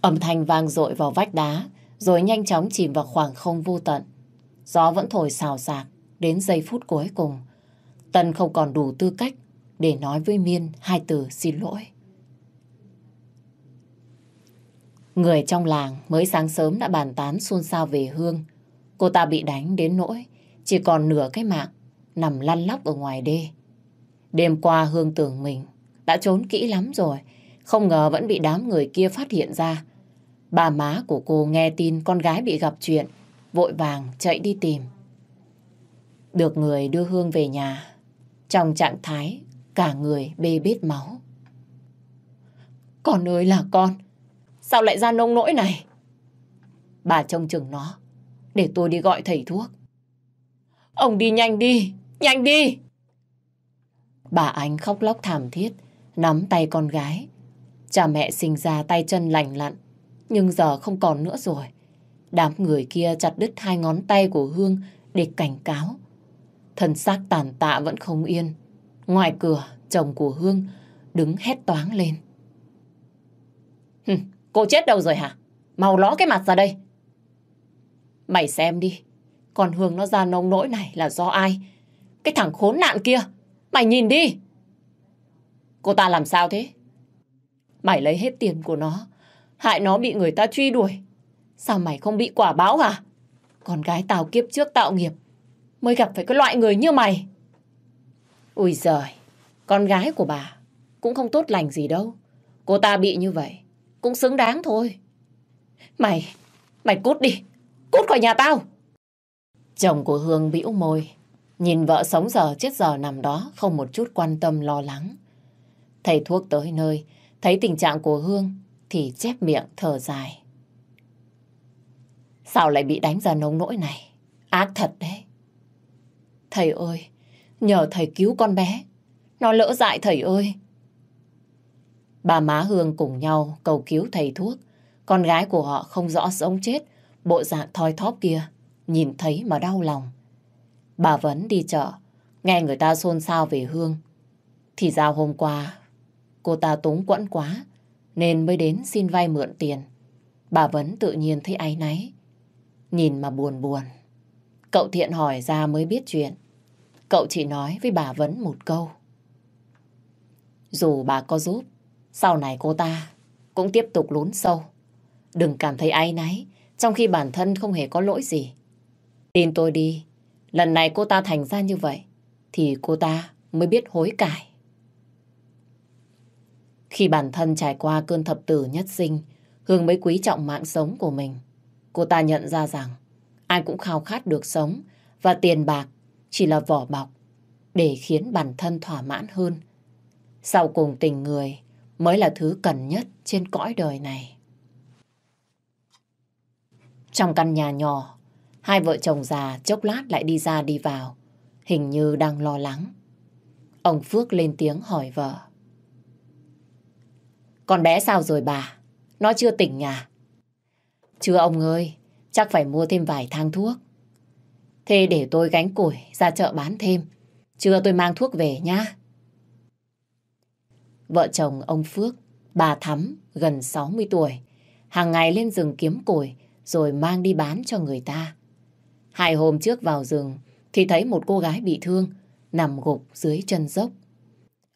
Âm thanh vang dội vào vách đá, rồi nhanh chóng chìm vào khoảng không vô tận. Gió vẫn thổi xào xạc đến giây phút cuối cùng. Tân không còn đủ tư cách để nói với Miên hai từ xin lỗi. Người trong làng mới sáng sớm đã bàn tán xôn xao về Hương. Cô ta bị đánh đến nỗi chỉ còn nửa cái mạng nằm lăn lóc ở ngoài đê. Đêm qua Hương tưởng mình đã trốn kỹ lắm rồi, không ngờ vẫn bị đám người kia phát hiện ra. Bà má của cô nghe tin con gái bị gặp chuyện, vội vàng chạy đi tìm. Được người đưa Hương về nhà, trong trạng thái cả người bê bết máu. Con ơi là con, sao lại ra nông nỗi này? Bà trông chừng nó, để tôi đi gọi thầy thuốc. Ông đi nhanh đi, nhanh đi! Bà Ánh khóc lóc thảm thiết, nắm tay con gái. Cha mẹ sinh ra tay chân lành lặn, nhưng giờ không còn nữa rồi. Đám người kia chặt đứt hai ngón tay của Hương để cảnh cáo. Thân xác tàn tạ vẫn không yên. Ngoài cửa, chồng của Hương đứng hét toáng lên. Hừ, cô chết đâu rồi hả? Mau ló cái mặt ra đây. Mày xem đi, con Hương nó ra nông nỗi này là do ai? Cái thằng khốn nạn kia, mày nhìn đi. Cô ta làm sao thế? Mày lấy hết tiền của nó, hại nó bị người ta truy đuổi. Sao mày không bị quả báo hả? Con gái tao kiếp trước tạo nghiệp, mới gặp phải cái loại người như mày. Ui giời, con gái của bà cũng không tốt lành gì đâu. Cô ta bị như vậy, cũng xứng đáng thôi. Mày, mày cút đi, cút khỏi nhà tao. Chồng của Hương bĩu môi, nhìn vợ sống giờ chết giờ nằm đó không một chút quan tâm lo lắng. Thầy thuốc tới nơi, thấy tình trạng của Hương thì chép miệng thở dài. Sao lại bị đánh ra nông nỗi này? Ác thật đấy. Thầy ơi, nhờ thầy cứu con bé. Nó lỡ dại thầy ơi. Bà má Hương cùng nhau cầu cứu thầy thuốc. Con gái của họ không rõ sống chết, bộ dạng thoi thóp kia, nhìn thấy mà đau lòng. Bà vẫn đi chợ, nghe người ta xôn xao về Hương. Thì ra hôm qua, cô ta túng quẫn quá, nên mới đến xin vay mượn tiền. Bà vẫn tự nhiên thấy áy náy. Nhìn mà buồn buồn. Cậu Thiện hỏi ra mới biết chuyện. Cậu chỉ nói với bà Vấn một câu. Dù bà có giúp, sau này cô ta cũng tiếp tục lún sâu. Đừng cảm thấy áy náy, trong khi bản thân không hề có lỗi gì. Tin tôi đi, lần này cô ta thành ra như vậy, thì cô ta mới biết hối cải. Khi bản thân trải qua cơn thập tử nhất sinh, Hương mới quý trọng mạng sống của mình. Cô ta nhận ra rằng ai cũng khao khát được sống và tiền bạc chỉ là vỏ bọc để khiến bản thân thỏa mãn hơn. Sau cùng tình người mới là thứ cần nhất trên cõi đời này. Trong căn nhà nhỏ, hai vợ chồng già chốc lát lại đi ra đi vào, hình như đang lo lắng. Ông Phước lên tiếng hỏi vợ. Con bé sao rồi bà? Nó chưa tỉnh nhà. Chưa ông ơi, chắc phải mua thêm vài thang thuốc. Thế để tôi gánh củi ra chợ bán thêm. Chưa tôi mang thuốc về nhá. Vợ chồng ông Phước, bà Thắm, gần 60 tuổi, hàng ngày lên rừng kiếm củi rồi mang đi bán cho người ta. Hai hôm trước vào rừng thì thấy một cô gái bị thương nằm gục dưới chân dốc.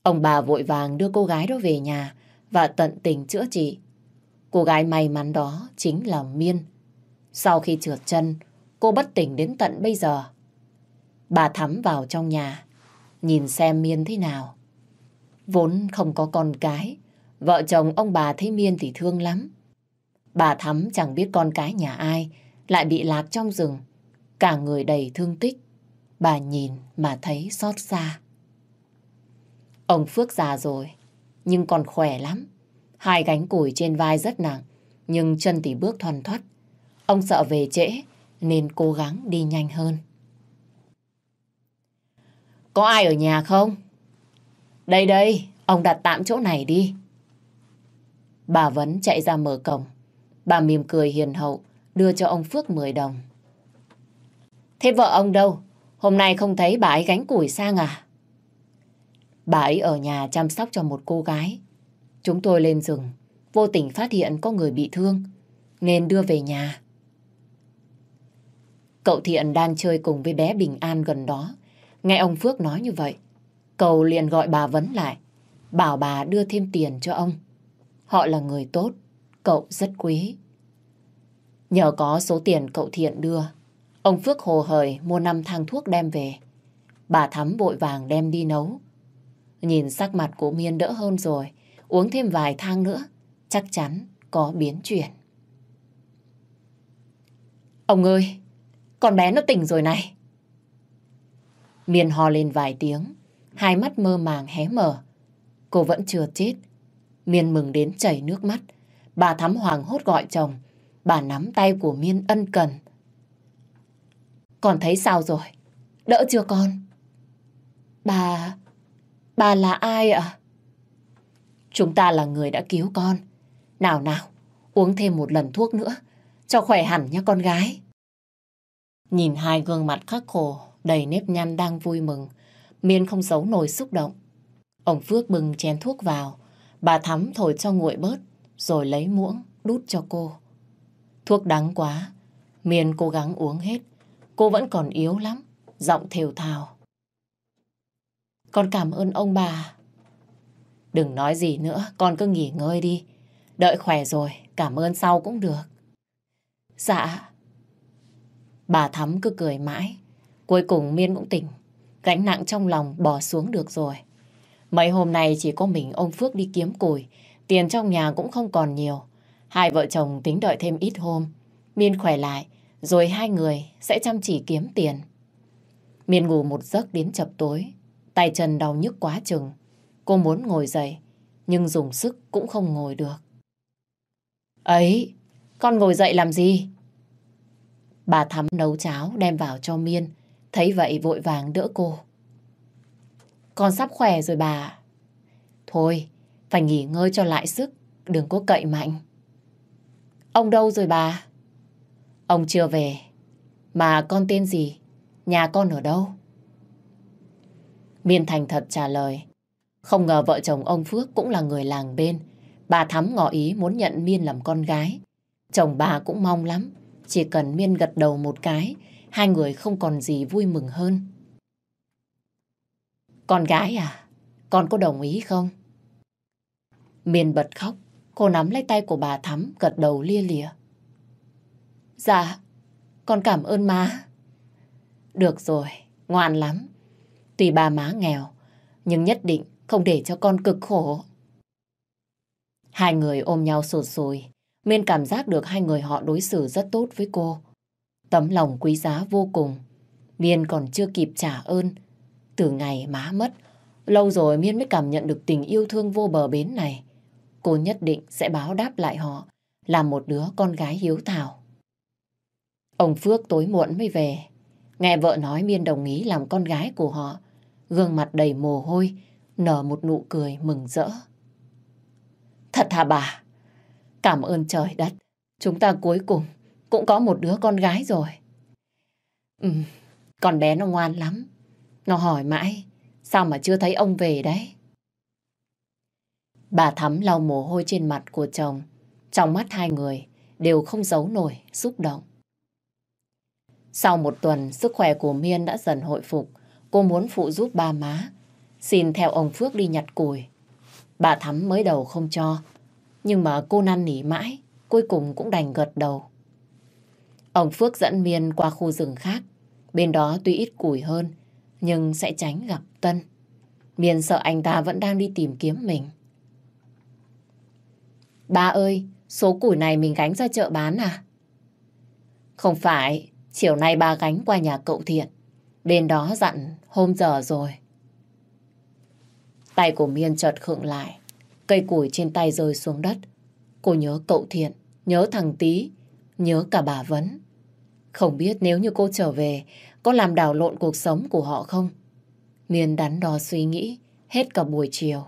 Ông bà vội vàng đưa cô gái đó về nhà và tận tình chữa trị. Cô gái may mắn đó chính là Miên. Sau khi trượt chân, cô bất tỉnh đến tận bây giờ. Bà Thắm vào trong nhà, nhìn xem Miên thế nào. Vốn không có con cái, vợ chồng ông bà thấy Miên thì thương lắm. Bà Thắm chẳng biết con cái nhà ai, lại bị lạc trong rừng. Cả người đầy thương tích, bà nhìn mà thấy xót xa. Ông Phước già rồi, nhưng còn khỏe lắm. Hai gánh củi trên vai rất nặng, nhưng chân thì bước thoăn thoắt. Ông sợ về trễ nên cố gắng đi nhanh hơn. Có ai ở nhà không? Đây đây, ông đặt tạm chỗ này đi. Bà Vấn chạy ra mở cổng. Bà mỉm cười hiền hậu, đưa cho ông Phước 10 đồng. Thế vợ ông đâu? Hôm nay không thấy bà ấy gánh củi sang à? Bà ấy ở nhà chăm sóc cho một cô gái. Chúng tôi lên rừng, vô tình phát hiện có người bị thương, nên đưa về nhà. Cậu Thiện đang chơi cùng với bé Bình An gần đó. Nghe ông Phước nói như vậy, cậu liền gọi bà Vấn lại, bảo bà đưa thêm tiền cho ông. Họ là người tốt, cậu rất quý. Nhờ có số tiền cậu Thiện đưa, ông Phước hồ hời mua năm thang thuốc đem về. Bà Thắm vội vàng đem đi nấu. Nhìn sắc mặt của Miên đỡ hơn rồi, uống thêm vài thang nữa, chắc chắn có biến chuyển. Ông ơi, con bé nó tỉnh rồi này. Miên ho lên vài tiếng, hai mắt mơ màng hé mở. Cô vẫn chưa chết. Miên mừng đến chảy nước mắt. Bà Thắm hoàng hốt gọi chồng. Bà nắm tay của Miên ân cần. Con thấy sao rồi? Đỡ chưa con? Bà... Bà là ai ạ? Chúng ta là người đã cứu con. Nào nào, uống thêm một lần thuốc nữa, cho khỏe hẳn nha con gái. Nhìn hai gương mặt khắc khổ, đầy nếp nhăn đang vui mừng, Miên không giấu nổi xúc động. Ông Phước bừng chén thuốc vào, bà Thắm thổi cho nguội bớt, rồi lấy muỗng đút cho cô. Thuốc đắng quá, Miên cố gắng uống hết, cô vẫn còn yếu lắm, giọng thều thào. Con cảm ơn ông bà. Đừng nói gì nữa, con cứ nghỉ ngơi đi. Đợi khỏe rồi, cảm ơn sau cũng được. Dạ. Bà Thắm cứ cười mãi. Cuối cùng Miên cũng tỉnh. Gánh nặng trong lòng bỏ xuống được rồi. Mấy hôm nay chỉ có mình ông Phước đi kiếm củi. Tiền trong nhà cũng không còn nhiều. Hai vợ chồng tính đợi thêm ít hôm. Miên khỏe lại, rồi hai người sẽ chăm chỉ kiếm tiền. Miên ngủ một giấc đến chập tối. Tay chân đau nhức quá chừng. Cô muốn ngồi dậy, nhưng dùng sức cũng không ngồi được. Ấy, con ngồi dậy làm gì? Bà Thắm nấu cháo đem vào cho Miên, thấy vậy vội vàng đỡ cô. Con sắp khỏe rồi bà. Thôi, phải nghỉ ngơi cho lại sức, đừng có cậy mạnh. Ông đâu rồi bà? Ông chưa về. Mà con tên gì? Nhà con ở đâu? Miên thành thật trả lời. Không ngờ vợ chồng ông Phước cũng là người làng bên. Bà Thắm ngỏ ý muốn nhận Miên làm con gái. Chồng bà cũng mong lắm. Chỉ cần Miên gật đầu một cái, hai người không còn gì vui mừng hơn. Con gái à? Con có đồng ý không? Miên bật khóc. Cô nắm lấy tay của bà Thắm, gật đầu lia lịa. Dạ, con cảm ơn má. Được rồi, ngoan lắm. Tuy bà má nghèo, nhưng nhất định không để cho con cực khổ. Hai người ôm nhau sụt sùi. Miên cảm giác được hai người họ đối xử rất tốt với cô. Tấm lòng quý giá vô cùng. Miên còn chưa kịp trả ơn. Từ ngày má mất, lâu rồi Miên mới cảm nhận được tình yêu thương vô bờ bến này. Cô nhất định sẽ báo đáp lại họ, làm một đứa con gái hiếu thảo. Ông Phước tối muộn mới về. Nghe vợ nói Miên đồng ý làm con gái của họ. Gương mặt đầy mồ hôi, nở một nụ cười mừng rỡ. Thật hả bà? Cảm ơn trời đất. Chúng ta cuối cùng cũng có một đứa con gái rồi. Ừ, con bé nó ngoan lắm. Nó hỏi mãi, sao mà chưa thấy ông về đấy? Bà Thắm lau mồ hôi trên mặt của chồng. Trong mắt hai người đều không giấu nổi, xúc động. Sau một tuần, sức khỏe của Miên đã dần hồi phục. Cô muốn phụ giúp ba má. Xin theo ông Phước đi nhặt củi. Bà Thắm mới đầu không cho. Nhưng mà cô năn nỉ mãi. Cuối cùng cũng đành gật đầu. Ông Phước dẫn Miên qua khu rừng khác. Bên đó tuy ít củi hơn, nhưng sẽ tránh gặp Tân. Miên sợ anh ta vẫn đang đi tìm kiếm mình. Ba ơi, số củi này mình gánh ra chợ bán à? Không phải, chiều nay ba gánh qua nhà cậu Thiện. Bên đó dặn hôm giờ rồi. Tay của Miên chợt khựng lại. Cây củi trên tay rơi xuống đất. Cô nhớ cậu Thiện, nhớ thằng Tý. nhớ cả bà Vấn. Không biết nếu như cô trở về, có làm đảo lộn cuộc sống của họ không? Miên đắn đo suy nghĩ hết cả buổi chiều.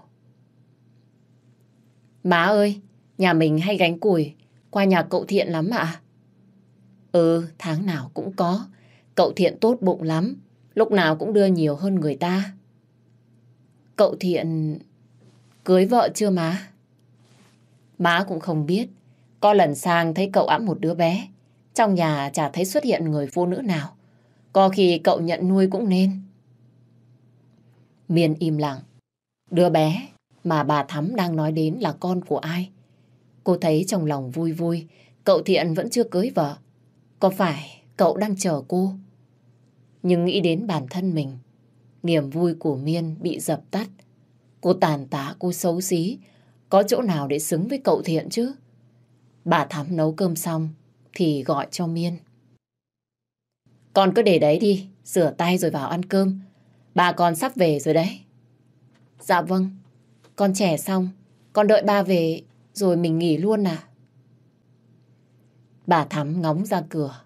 Má ơi, nhà mình hay gánh củi, qua nhà cậu Thiện lắm ạ. Ừ, tháng nào cũng có. Cậu Thiện tốt bụng lắm, lúc nào cũng đưa nhiều hơn người ta. Cậu Thiện cưới vợ chưa má? Má cũng không biết. Có lần sang thấy cậu ẵm một đứa bé. Trong nhà chả thấy xuất hiện người phụ nữ nào. Có khi cậu nhận nuôi cũng nên. Miên im lặng. Đứa bé mà bà Thắm đang nói đến là con của ai? Cô thấy trong lòng vui vui, cậu Thiện vẫn chưa cưới vợ. Có phải cậu đang chờ cô? Nhưng nghĩ đến bản thân mình, niềm vui của Miên bị dập tắt. Cô tàn tá, cô xấu xí, có chỗ nào để xứng với cậu Thiện chứ? Bà Thắm nấu cơm xong thì gọi cho Miên. Con cứ để đấy đi, rửa tay rồi vào ăn cơm. Bà con sắp về rồi đấy. Dạ vâng, con trẻ xong, con đợi ba về rồi mình nghỉ luôn à? Bà Thắm ngóng ra cửa.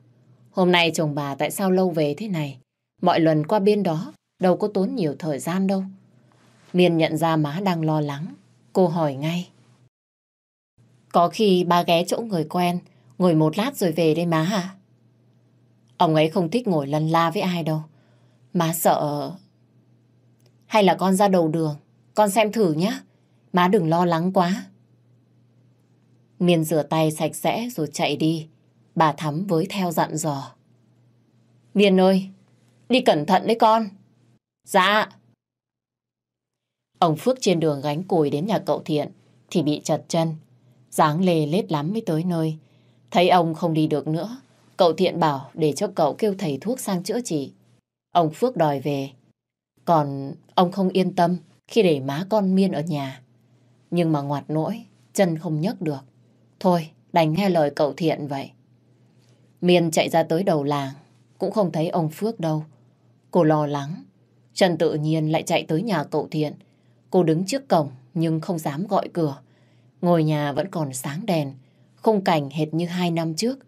Hôm nay chồng bà tại sao lâu về thế này? Mọi lần qua bên đó, đâu có tốn nhiều thời gian đâu. Miên nhận ra má đang lo lắng. Cô hỏi ngay. Có khi ba ghé chỗ người quen, ngồi một lát rồi về đây má hả? Ông ấy không thích ngồi lân la với ai đâu. Má sợ... Hay là con ra đầu đường, con xem thử nhé. Má đừng lo lắng quá. Miên rửa tay sạch sẽ rồi chạy đi. Bà Thắm với theo dặn dò. Miên ơi, đi cẩn thận đấy con. Dạ. Ông Phước trên đường gánh củi đến nhà cậu Thiện thì bị chật chân. dáng lề lết lắm mới tới nơi. Thấy ông không đi được nữa, cậu Thiện bảo để cho cậu kêu thầy thuốc sang chữa trị. Ông Phước đòi về. Còn ông không yên tâm khi để má con Miên ở nhà. Nhưng mà ngoặt nỗi, chân không nhấc được. Thôi, đành nghe lời cậu Thiện vậy. Miên chạy ra tới đầu làng, cũng không thấy ông Phước đâu. Cô lo lắng. Trần tự nhiên lại chạy tới nhà cậu Thiện. Cô đứng trước cổng nhưng không dám gọi cửa. Ngôi nhà vẫn còn sáng đèn, khung cảnh hệt như hai năm trước.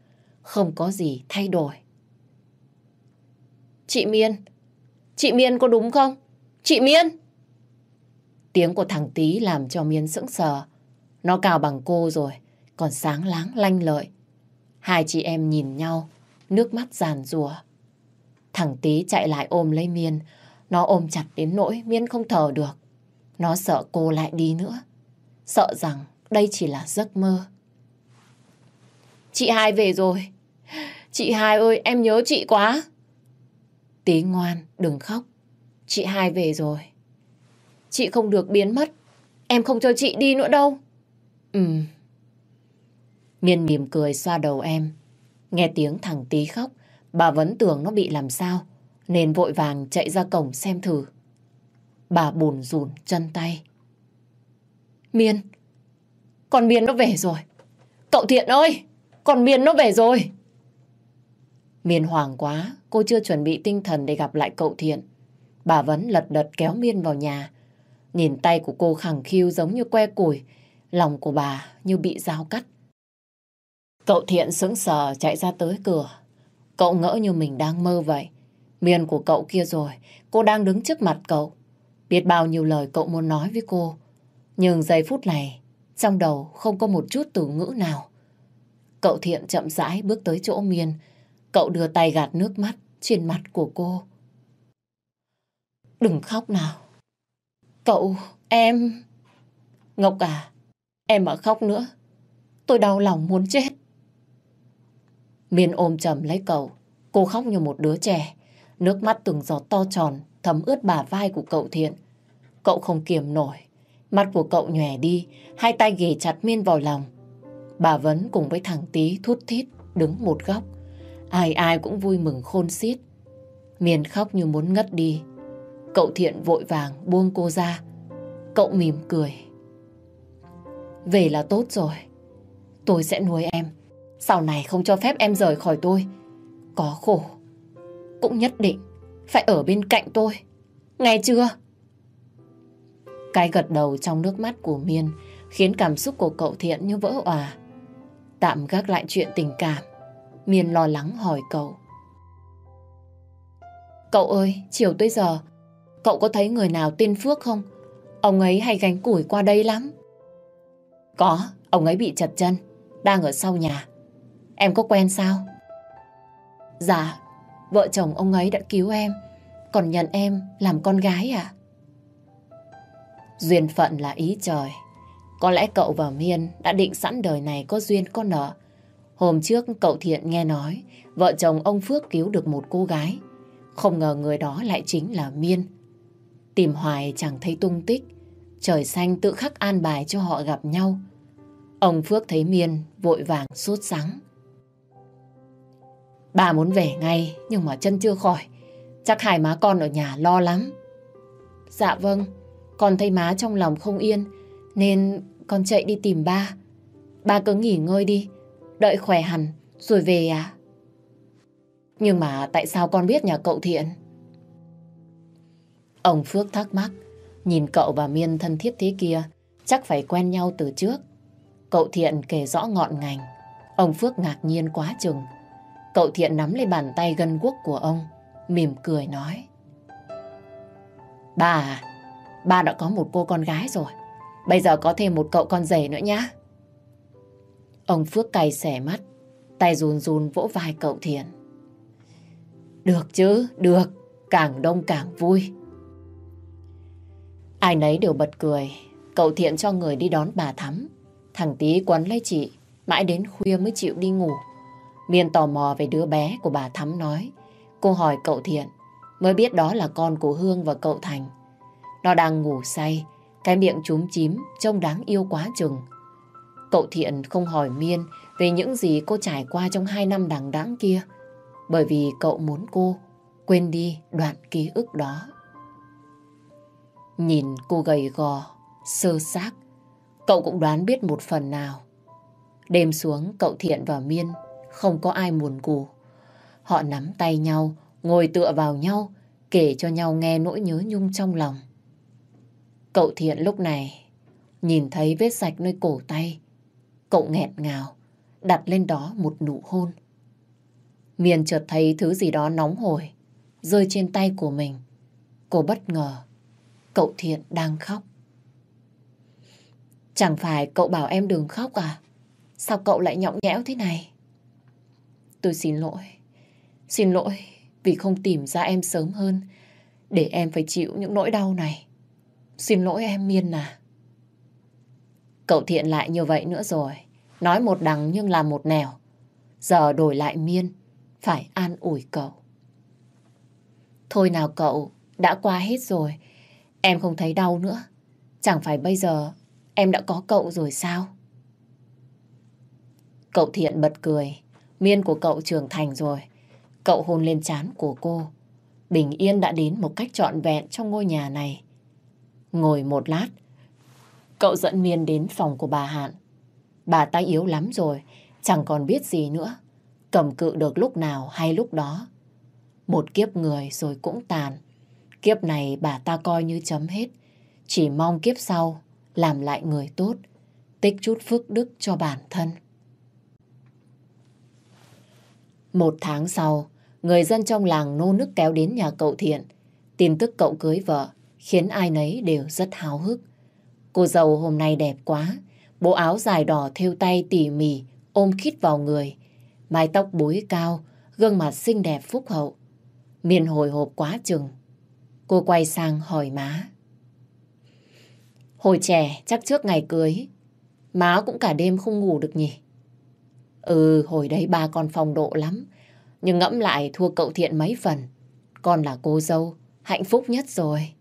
Không có gì thay đổi. Chị Miên, chị Miên có đúng không? Chị Miên! Tiếng của thằng Tý làm cho Miên sững sờ. Nó cào bằng cô rồi, còn sáng láng lanh lợi. Hai chị em nhìn nhau, nước mắt giàn rùa. Thằng Tý chạy lại ôm lấy Miên. Nó ôm chặt đến nỗi Miên không thở được. Nó sợ cô lại đi nữa. Sợ rằng đây chỉ là giấc mơ. Chị hai về rồi. Chị hai ơi, em nhớ chị quá. Tí ngoan, đừng khóc. Chị hai về rồi. Chị không được biến mất. Em không cho chị đi nữa đâu. Ừ. Miên mỉm cười xoa đầu em. Nghe tiếng thằng tí khóc, bà vẫn tưởng nó bị làm sao, nên vội vàng chạy ra cổng xem thử. Bà bồn rùn chân tay. Miên, con Miên nó về rồi. Cậu Thiện ơi, con Miên nó về rồi. Miên hoảng quá, cô chưa chuẩn bị tinh thần để gặp lại cậu Thiện. Bà vẫn lật đật kéo Miên vào nhà. Nhìn tay của cô khẳng khiu giống như que củi, lòng của bà như bị dao cắt. Cậu Thiện sững sờ chạy ra tới cửa. Cậu ngỡ như mình đang mơ vậy. Miên của cậu kia rồi, cô đang đứng trước mặt cậu. Biết bao nhiêu lời cậu muốn nói với cô. Nhưng giây phút này, trong đầu không có một chút từ ngữ nào. Cậu Thiện chậm rãi bước tới chỗ Miên. Cậu đưa tay gạt nước mắt trên mặt của cô. Đừng khóc nào. Cậu, em... Ngọc à, em mà khóc nữa. Tôi đau lòng muốn chết. Miên ôm chầm lấy cậu. Cô khóc như một đứa trẻ. Nước mắt từng giọt to tròn thấm ướt bả vai của cậu Thiện. Cậu không kiềm nổi. Mắt của cậu nhòe đi, hai tay ghề chặt Miên vào lòng. Bà Vấn cùng với thằng Tý thút thít đứng một góc. Ai ai cũng vui mừng khôn xiết. Miên khóc như muốn ngất đi. Cậu Thiện vội vàng buông cô ra. Cậu mỉm cười. Về là tốt rồi. Tôi sẽ nuôi em. Sau này không cho phép em rời khỏi tôi. Có khổ. Cũng nhất định phải ở bên cạnh tôi. Nghe chưa? Cái gật đầu trong nước mắt của Miên khiến cảm xúc của cậu Thiện như vỡ òa. Tạm gác lại chuyện tình cảm, Miên lo lắng hỏi cậu. Cậu ơi, chiều tới giờ, cậu có thấy người nào tên Phước không? Ông ấy hay gánh củi qua đây lắm. Có, ông ấy bị chật chân, đang ở sau nhà. Em có quen sao? Dạ, vợ chồng ông ấy đã cứu em, còn nhận em làm con gái à? Duyên phận là ý trời. Có lẽ cậu và Miên đã định sẵn đời này có duyên có nợ. Hôm trước cậu Thiện nghe nói vợ chồng ông Phước cứu được một cô gái. Không ngờ người đó lại chính là Miên. Tìm hoài chẳng thấy tung tích. Trời xanh tự khắc an bài cho họ gặp nhau. Ông Phước thấy Miên vội vàng sốt sắng. Bà muốn về ngay nhưng mà chân chưa khỏi. Chắc hai má con ở nhà lo lắm. Dạ vâng, con thấy má trong lòng không yên nên con chạy đi tìm ba. Ba cứ nghỉ ngơi đi, đợi khỏe hẳn rồi về à? Nhưng mà tại sao con biết nhà cậu Thiện? Ông Phước thắc mắc, nhìn cậu và Miên thân thiết thế kia, chắc phải quen nhau từ trước. Cậu Thiện kể rõ ngọn ngành, ông Phước ngạc nhiên quá chừng. Cậu Thiện nắm lấy bàn tay gân guốc của ông, mỉm cười nói. Ba à, ba đã có một cô con gái rồi. Bây giờ có thêm một cậu con rể nữa nhá. Ông Phước cay xẻ mắt, tay run run vỗ vai cậu Thiện. Được chứ, được, càng đông càng vui. Ai nấy đều bật cười, cậu Thiện cho người đi đón bà Thắm. Thằng Tý quấn lấy chị, mãi đến khuya mới chịu đi ngủ. Miên tò mò về đứa bé của bà Thắm nói. Cô hỏi cậu Thiện, mới biết đó là con của Hương và cậu Thành. Nó đang ngủ say, cái miệng chúm chím trông đáng yêu quá chừng. Cậu Thiện không hỏi Miên về những gì cô trải qua trong hai năm đằng đẵng kia. Bởi vì cậu muốn cô quên đi đoạn ký ức đó. Nhìn cô gầy gò, sơ xác, cậu cũng đoán biết một phần nào. Đêm xuống cậu Thiện và Miên không có ai buồn cù. Họ nắm tay nhau, ngồi tựa vào nhau, kể cho nhau nghe nỗi nhớ nhung trong lòng. Cậu Thiện lúc này nhìn thấy vết sạch nơi cổ tay. Cậu nghẹn ngào, đặt lên đó một nụ hôn. Miền chợt thấy thứ gì đó nóng hổi, rơi trên tay của mình. Cô bất ngờ, cậu Thiện đang khóc. Chẳng phải cậu bảo em đừng khóc à? Sao cậu lại nhõng nhẽo thế này? Tôi xin lỗi. Xin lỗi vì không tìm ra em sớm hơn để em phải chịu những nỗi đau này. Xin lỗi em Miên à. Cậu Thiện lại như vậy nữa rồi. Nói một đằng nhưng làm một nẻo. Giờ đổi lại Miên, phải an ủi cậu. Thôi nào cậu, đã qua hết rồi. Em không thấy đau nữa. Chẳng phải bây giờ em đã có cậu rồi sao? Cậu Thiện bật cười. Miên của cậu trưởng thành rồi. Cậu hôn lên chán của cô. Bình yên đã đến một cách trọn vẹn trong ngôi nhà này. Ngồi một lát, cậu dẫn Miên đến phòng của bà Hạn. Bà ta yếu lắm rồi, chẳng còn biết gì nữa. Cầm cự được lúc nào hay lúc đó. Một kiếp người rồi cũng tàn. Kiếp này bà ta coi như chấm hết. Chỉ mong kiếp sau làm lại người tốt, tích chút phước đức cho bản thân. Một tháng sau, người dân trong làng nô nức kéo đến nhà cậu Thiện. Tin tức cậu cưới vợ khiến ai nấy đều rất háo hức. Cô dâu hôm nay đẹp quá, bộ áo dài đỏ thêu tay tỉ mỉ, ôm khít vào người, mái tóc búi cao, gương mặt xinh đẹp phúc hậu. Miền hồi hộp quá chừng. Cô quay sang hỏi má. Hồi trẻ, chắc trước ngày cưới, má cũng cả đêm không ngủ được nhỉ? Ừ, hồi đấy ba con phong độ lắm, nhưng ngẫm lại thua cậu thiện mấy phần. Con là cô dâu, hạnh phúc nhất rồi.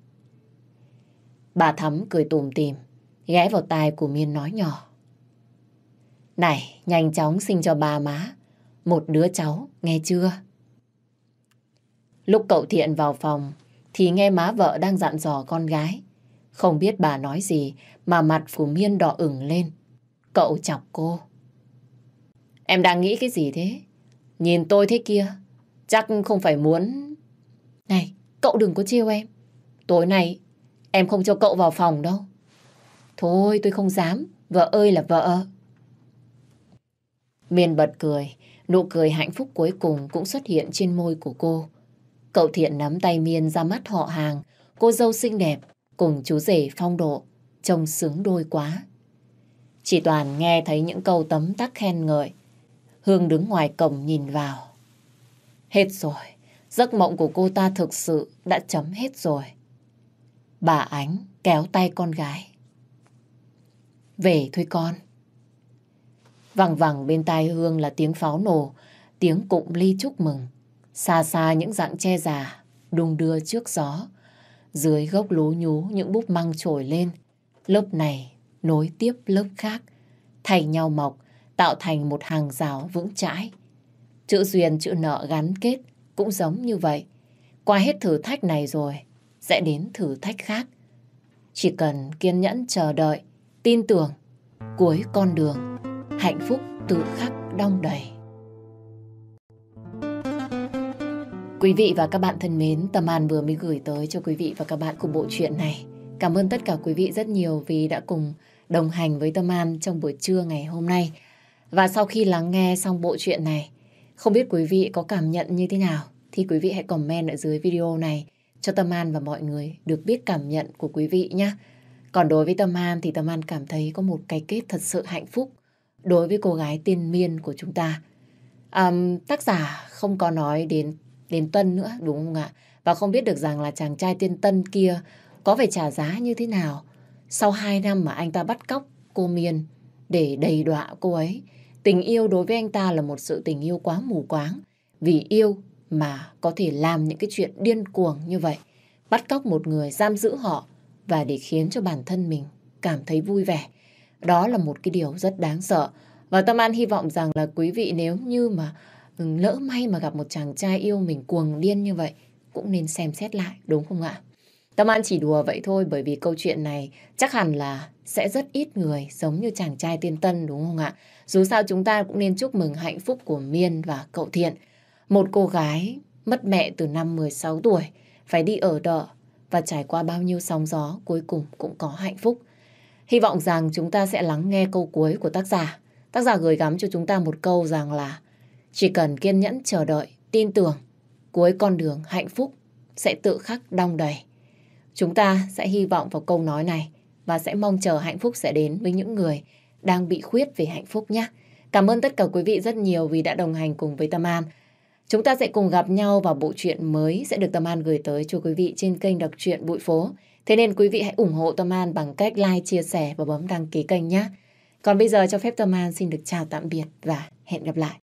Bà Thắm cười tùm tìm, ghé vào tai của Miên nói nhỏ. Này, nhanh chóng sinh cho bà má một đứa cháu, nghe chưa? Lúc cậu Thiện vào phòng, thì nghe má vợ đang dặn dò con gái. Không biết bà nói gì mà mặt của Miên đỏ ửng lên. Cậu chọc cô. Em đang nghĩ cái gì thế? Nhìn tôi thế kia, chắc không phải muốn... Này, cậu đừng có chiêu em. Tối nay Em không cho cậu vào phòng đâu. Thôi tôi không dám. Vợ ơi là vợ. Miên bật cười. Nụ cười hạnh phúc cuối cùng cũng xuất hiện trên môi của cô. Cậu Thiện nắm tay Miên ra mắt họ hàng, cô dâu xinh đẹp cùng chú rể phong độ, trông sướng đôi quá. Chỉ toàn nghe thấy những câu tấm tắc khen ngợi. Hương đứng ngoài cổng nhìn vào. Hết rồi, giấc mộng của cô ta thực sự đã chấm hết rồi. Bà Ánh kéo tay con gái. Về thôi con. Vẳng vẳng bên tai Hương là tiếng pháo nổ, tiếng cụm ly chúc mừng. Xa xa những dạng che già, đung đưa trước gió. Dưới gốc lố nhú những búp măng trồi lên. Lớp này nối tiếp lớp khác, thay nhau mọc, tạo thành một hàng rào vững chãi. Chữ duyên, chữ nợ gắn kết cũng giống như vậy. Qua hết thử thách này rồi, sẽ đến thử thách khác. Chỉ cần kiên nhẫn chờ đợi, tin tưởng, cuối con đường, hạnh phúc tự khắc đong đầy. Quý vị và các bạn thân mến, Tâm An vừa mới gửi tới cho quý vị và các bạn của bộ truyện này. Cảm ơn tất cả quý vị rất nhiều vì đã cùng đồng hành với Tâm An trong buổi trưa ngày hôm nay. Và sau khi lắng nghe xong bộ truyện này, không biết quý vị có cảm nhận như thế nào thì quý vị hãy comment ở dưới video này cho Tâm An và mọi người được biết cảm nhận của quý vị nhé. Còn đối với Tâm An thì Tâm An cảm thấy có một cái kết thật sự hạnh phúc đối với cô gái tiên miên của chúng ta. Um, tác giả không có nói đến đến Tân nữa đúng không ạ? Và không biết được rằng là chàng trai tiên Tân kia có phải trả giá như thế nào sau hai năm mà anh ta bắt cóc cô Miên để đầy đọa cô ấy. Tình yêu đối với anh ta là một sự tình yêu quá mù quáng. Vì yêu mà có thể làm những cái chuyện điên cuồng như vậy. Bắt cóc một người, giam giữ họ và để khiến cho bản thân mình cảm thấy vui vẻ. Đó là một cái điều rất đáng sợ. Và Tâm An hy vọng rằng là quý vị nếu như mà ừ, lỡ may mà gặp một chàng trai yêu mình cuồng điên như vậy cũng nên xem xét lại đúng không ạ? Tâm An chỉ đùa vậy thôi bởi vì câu chuyện này chắc hẳn là sẽ rất ít người giống như chàng trai tiên tân đúng không ạ? Dù sao chúng ta cũng nên chúc mừng hạnh phúc của Miên và cậu Thiện. Một cô gái mất mẹ từ năm 16 tuổi, phải đi ở đợ và trải qua bao nhiêu sóng gió cuối cùng cũng có hạnh phúc. Hy vọng rằng chúng ta sẽ lắng nghe câu cuối của tác giả. Tác giả gửi gắm cho chúng ta một câu rằng là chỉ cần kiên nhẫn chờ đợi, tin tưởng, cuối con đường hạnh phúc sẽ tự khắc đong đầy. Chúng ta sẽ hy vọng vào câu nói này và sẽ mong chờ hạnh phúc sẽ đến với những người đang bị khuyết về hạnh phúc nhé. Cảm ơn tất cả quý vị rất nhiều vì đã đồng hành cùng với Tâm An. Chúng ta sẽ cùng gặp nhau vào bộ truyện mới sẽ được Tâm An gửi tới cho quý vị trên kênh đọc truyện Bụi Phố. Thế nên quý vị hãy ủng hộ Tâm An bằng cách like, chia sẻ và bấm đăng ký kênh nhé. Còn bây giờ cho phép Tâm An xin được chào tạm biệt và hẹn gặp lại.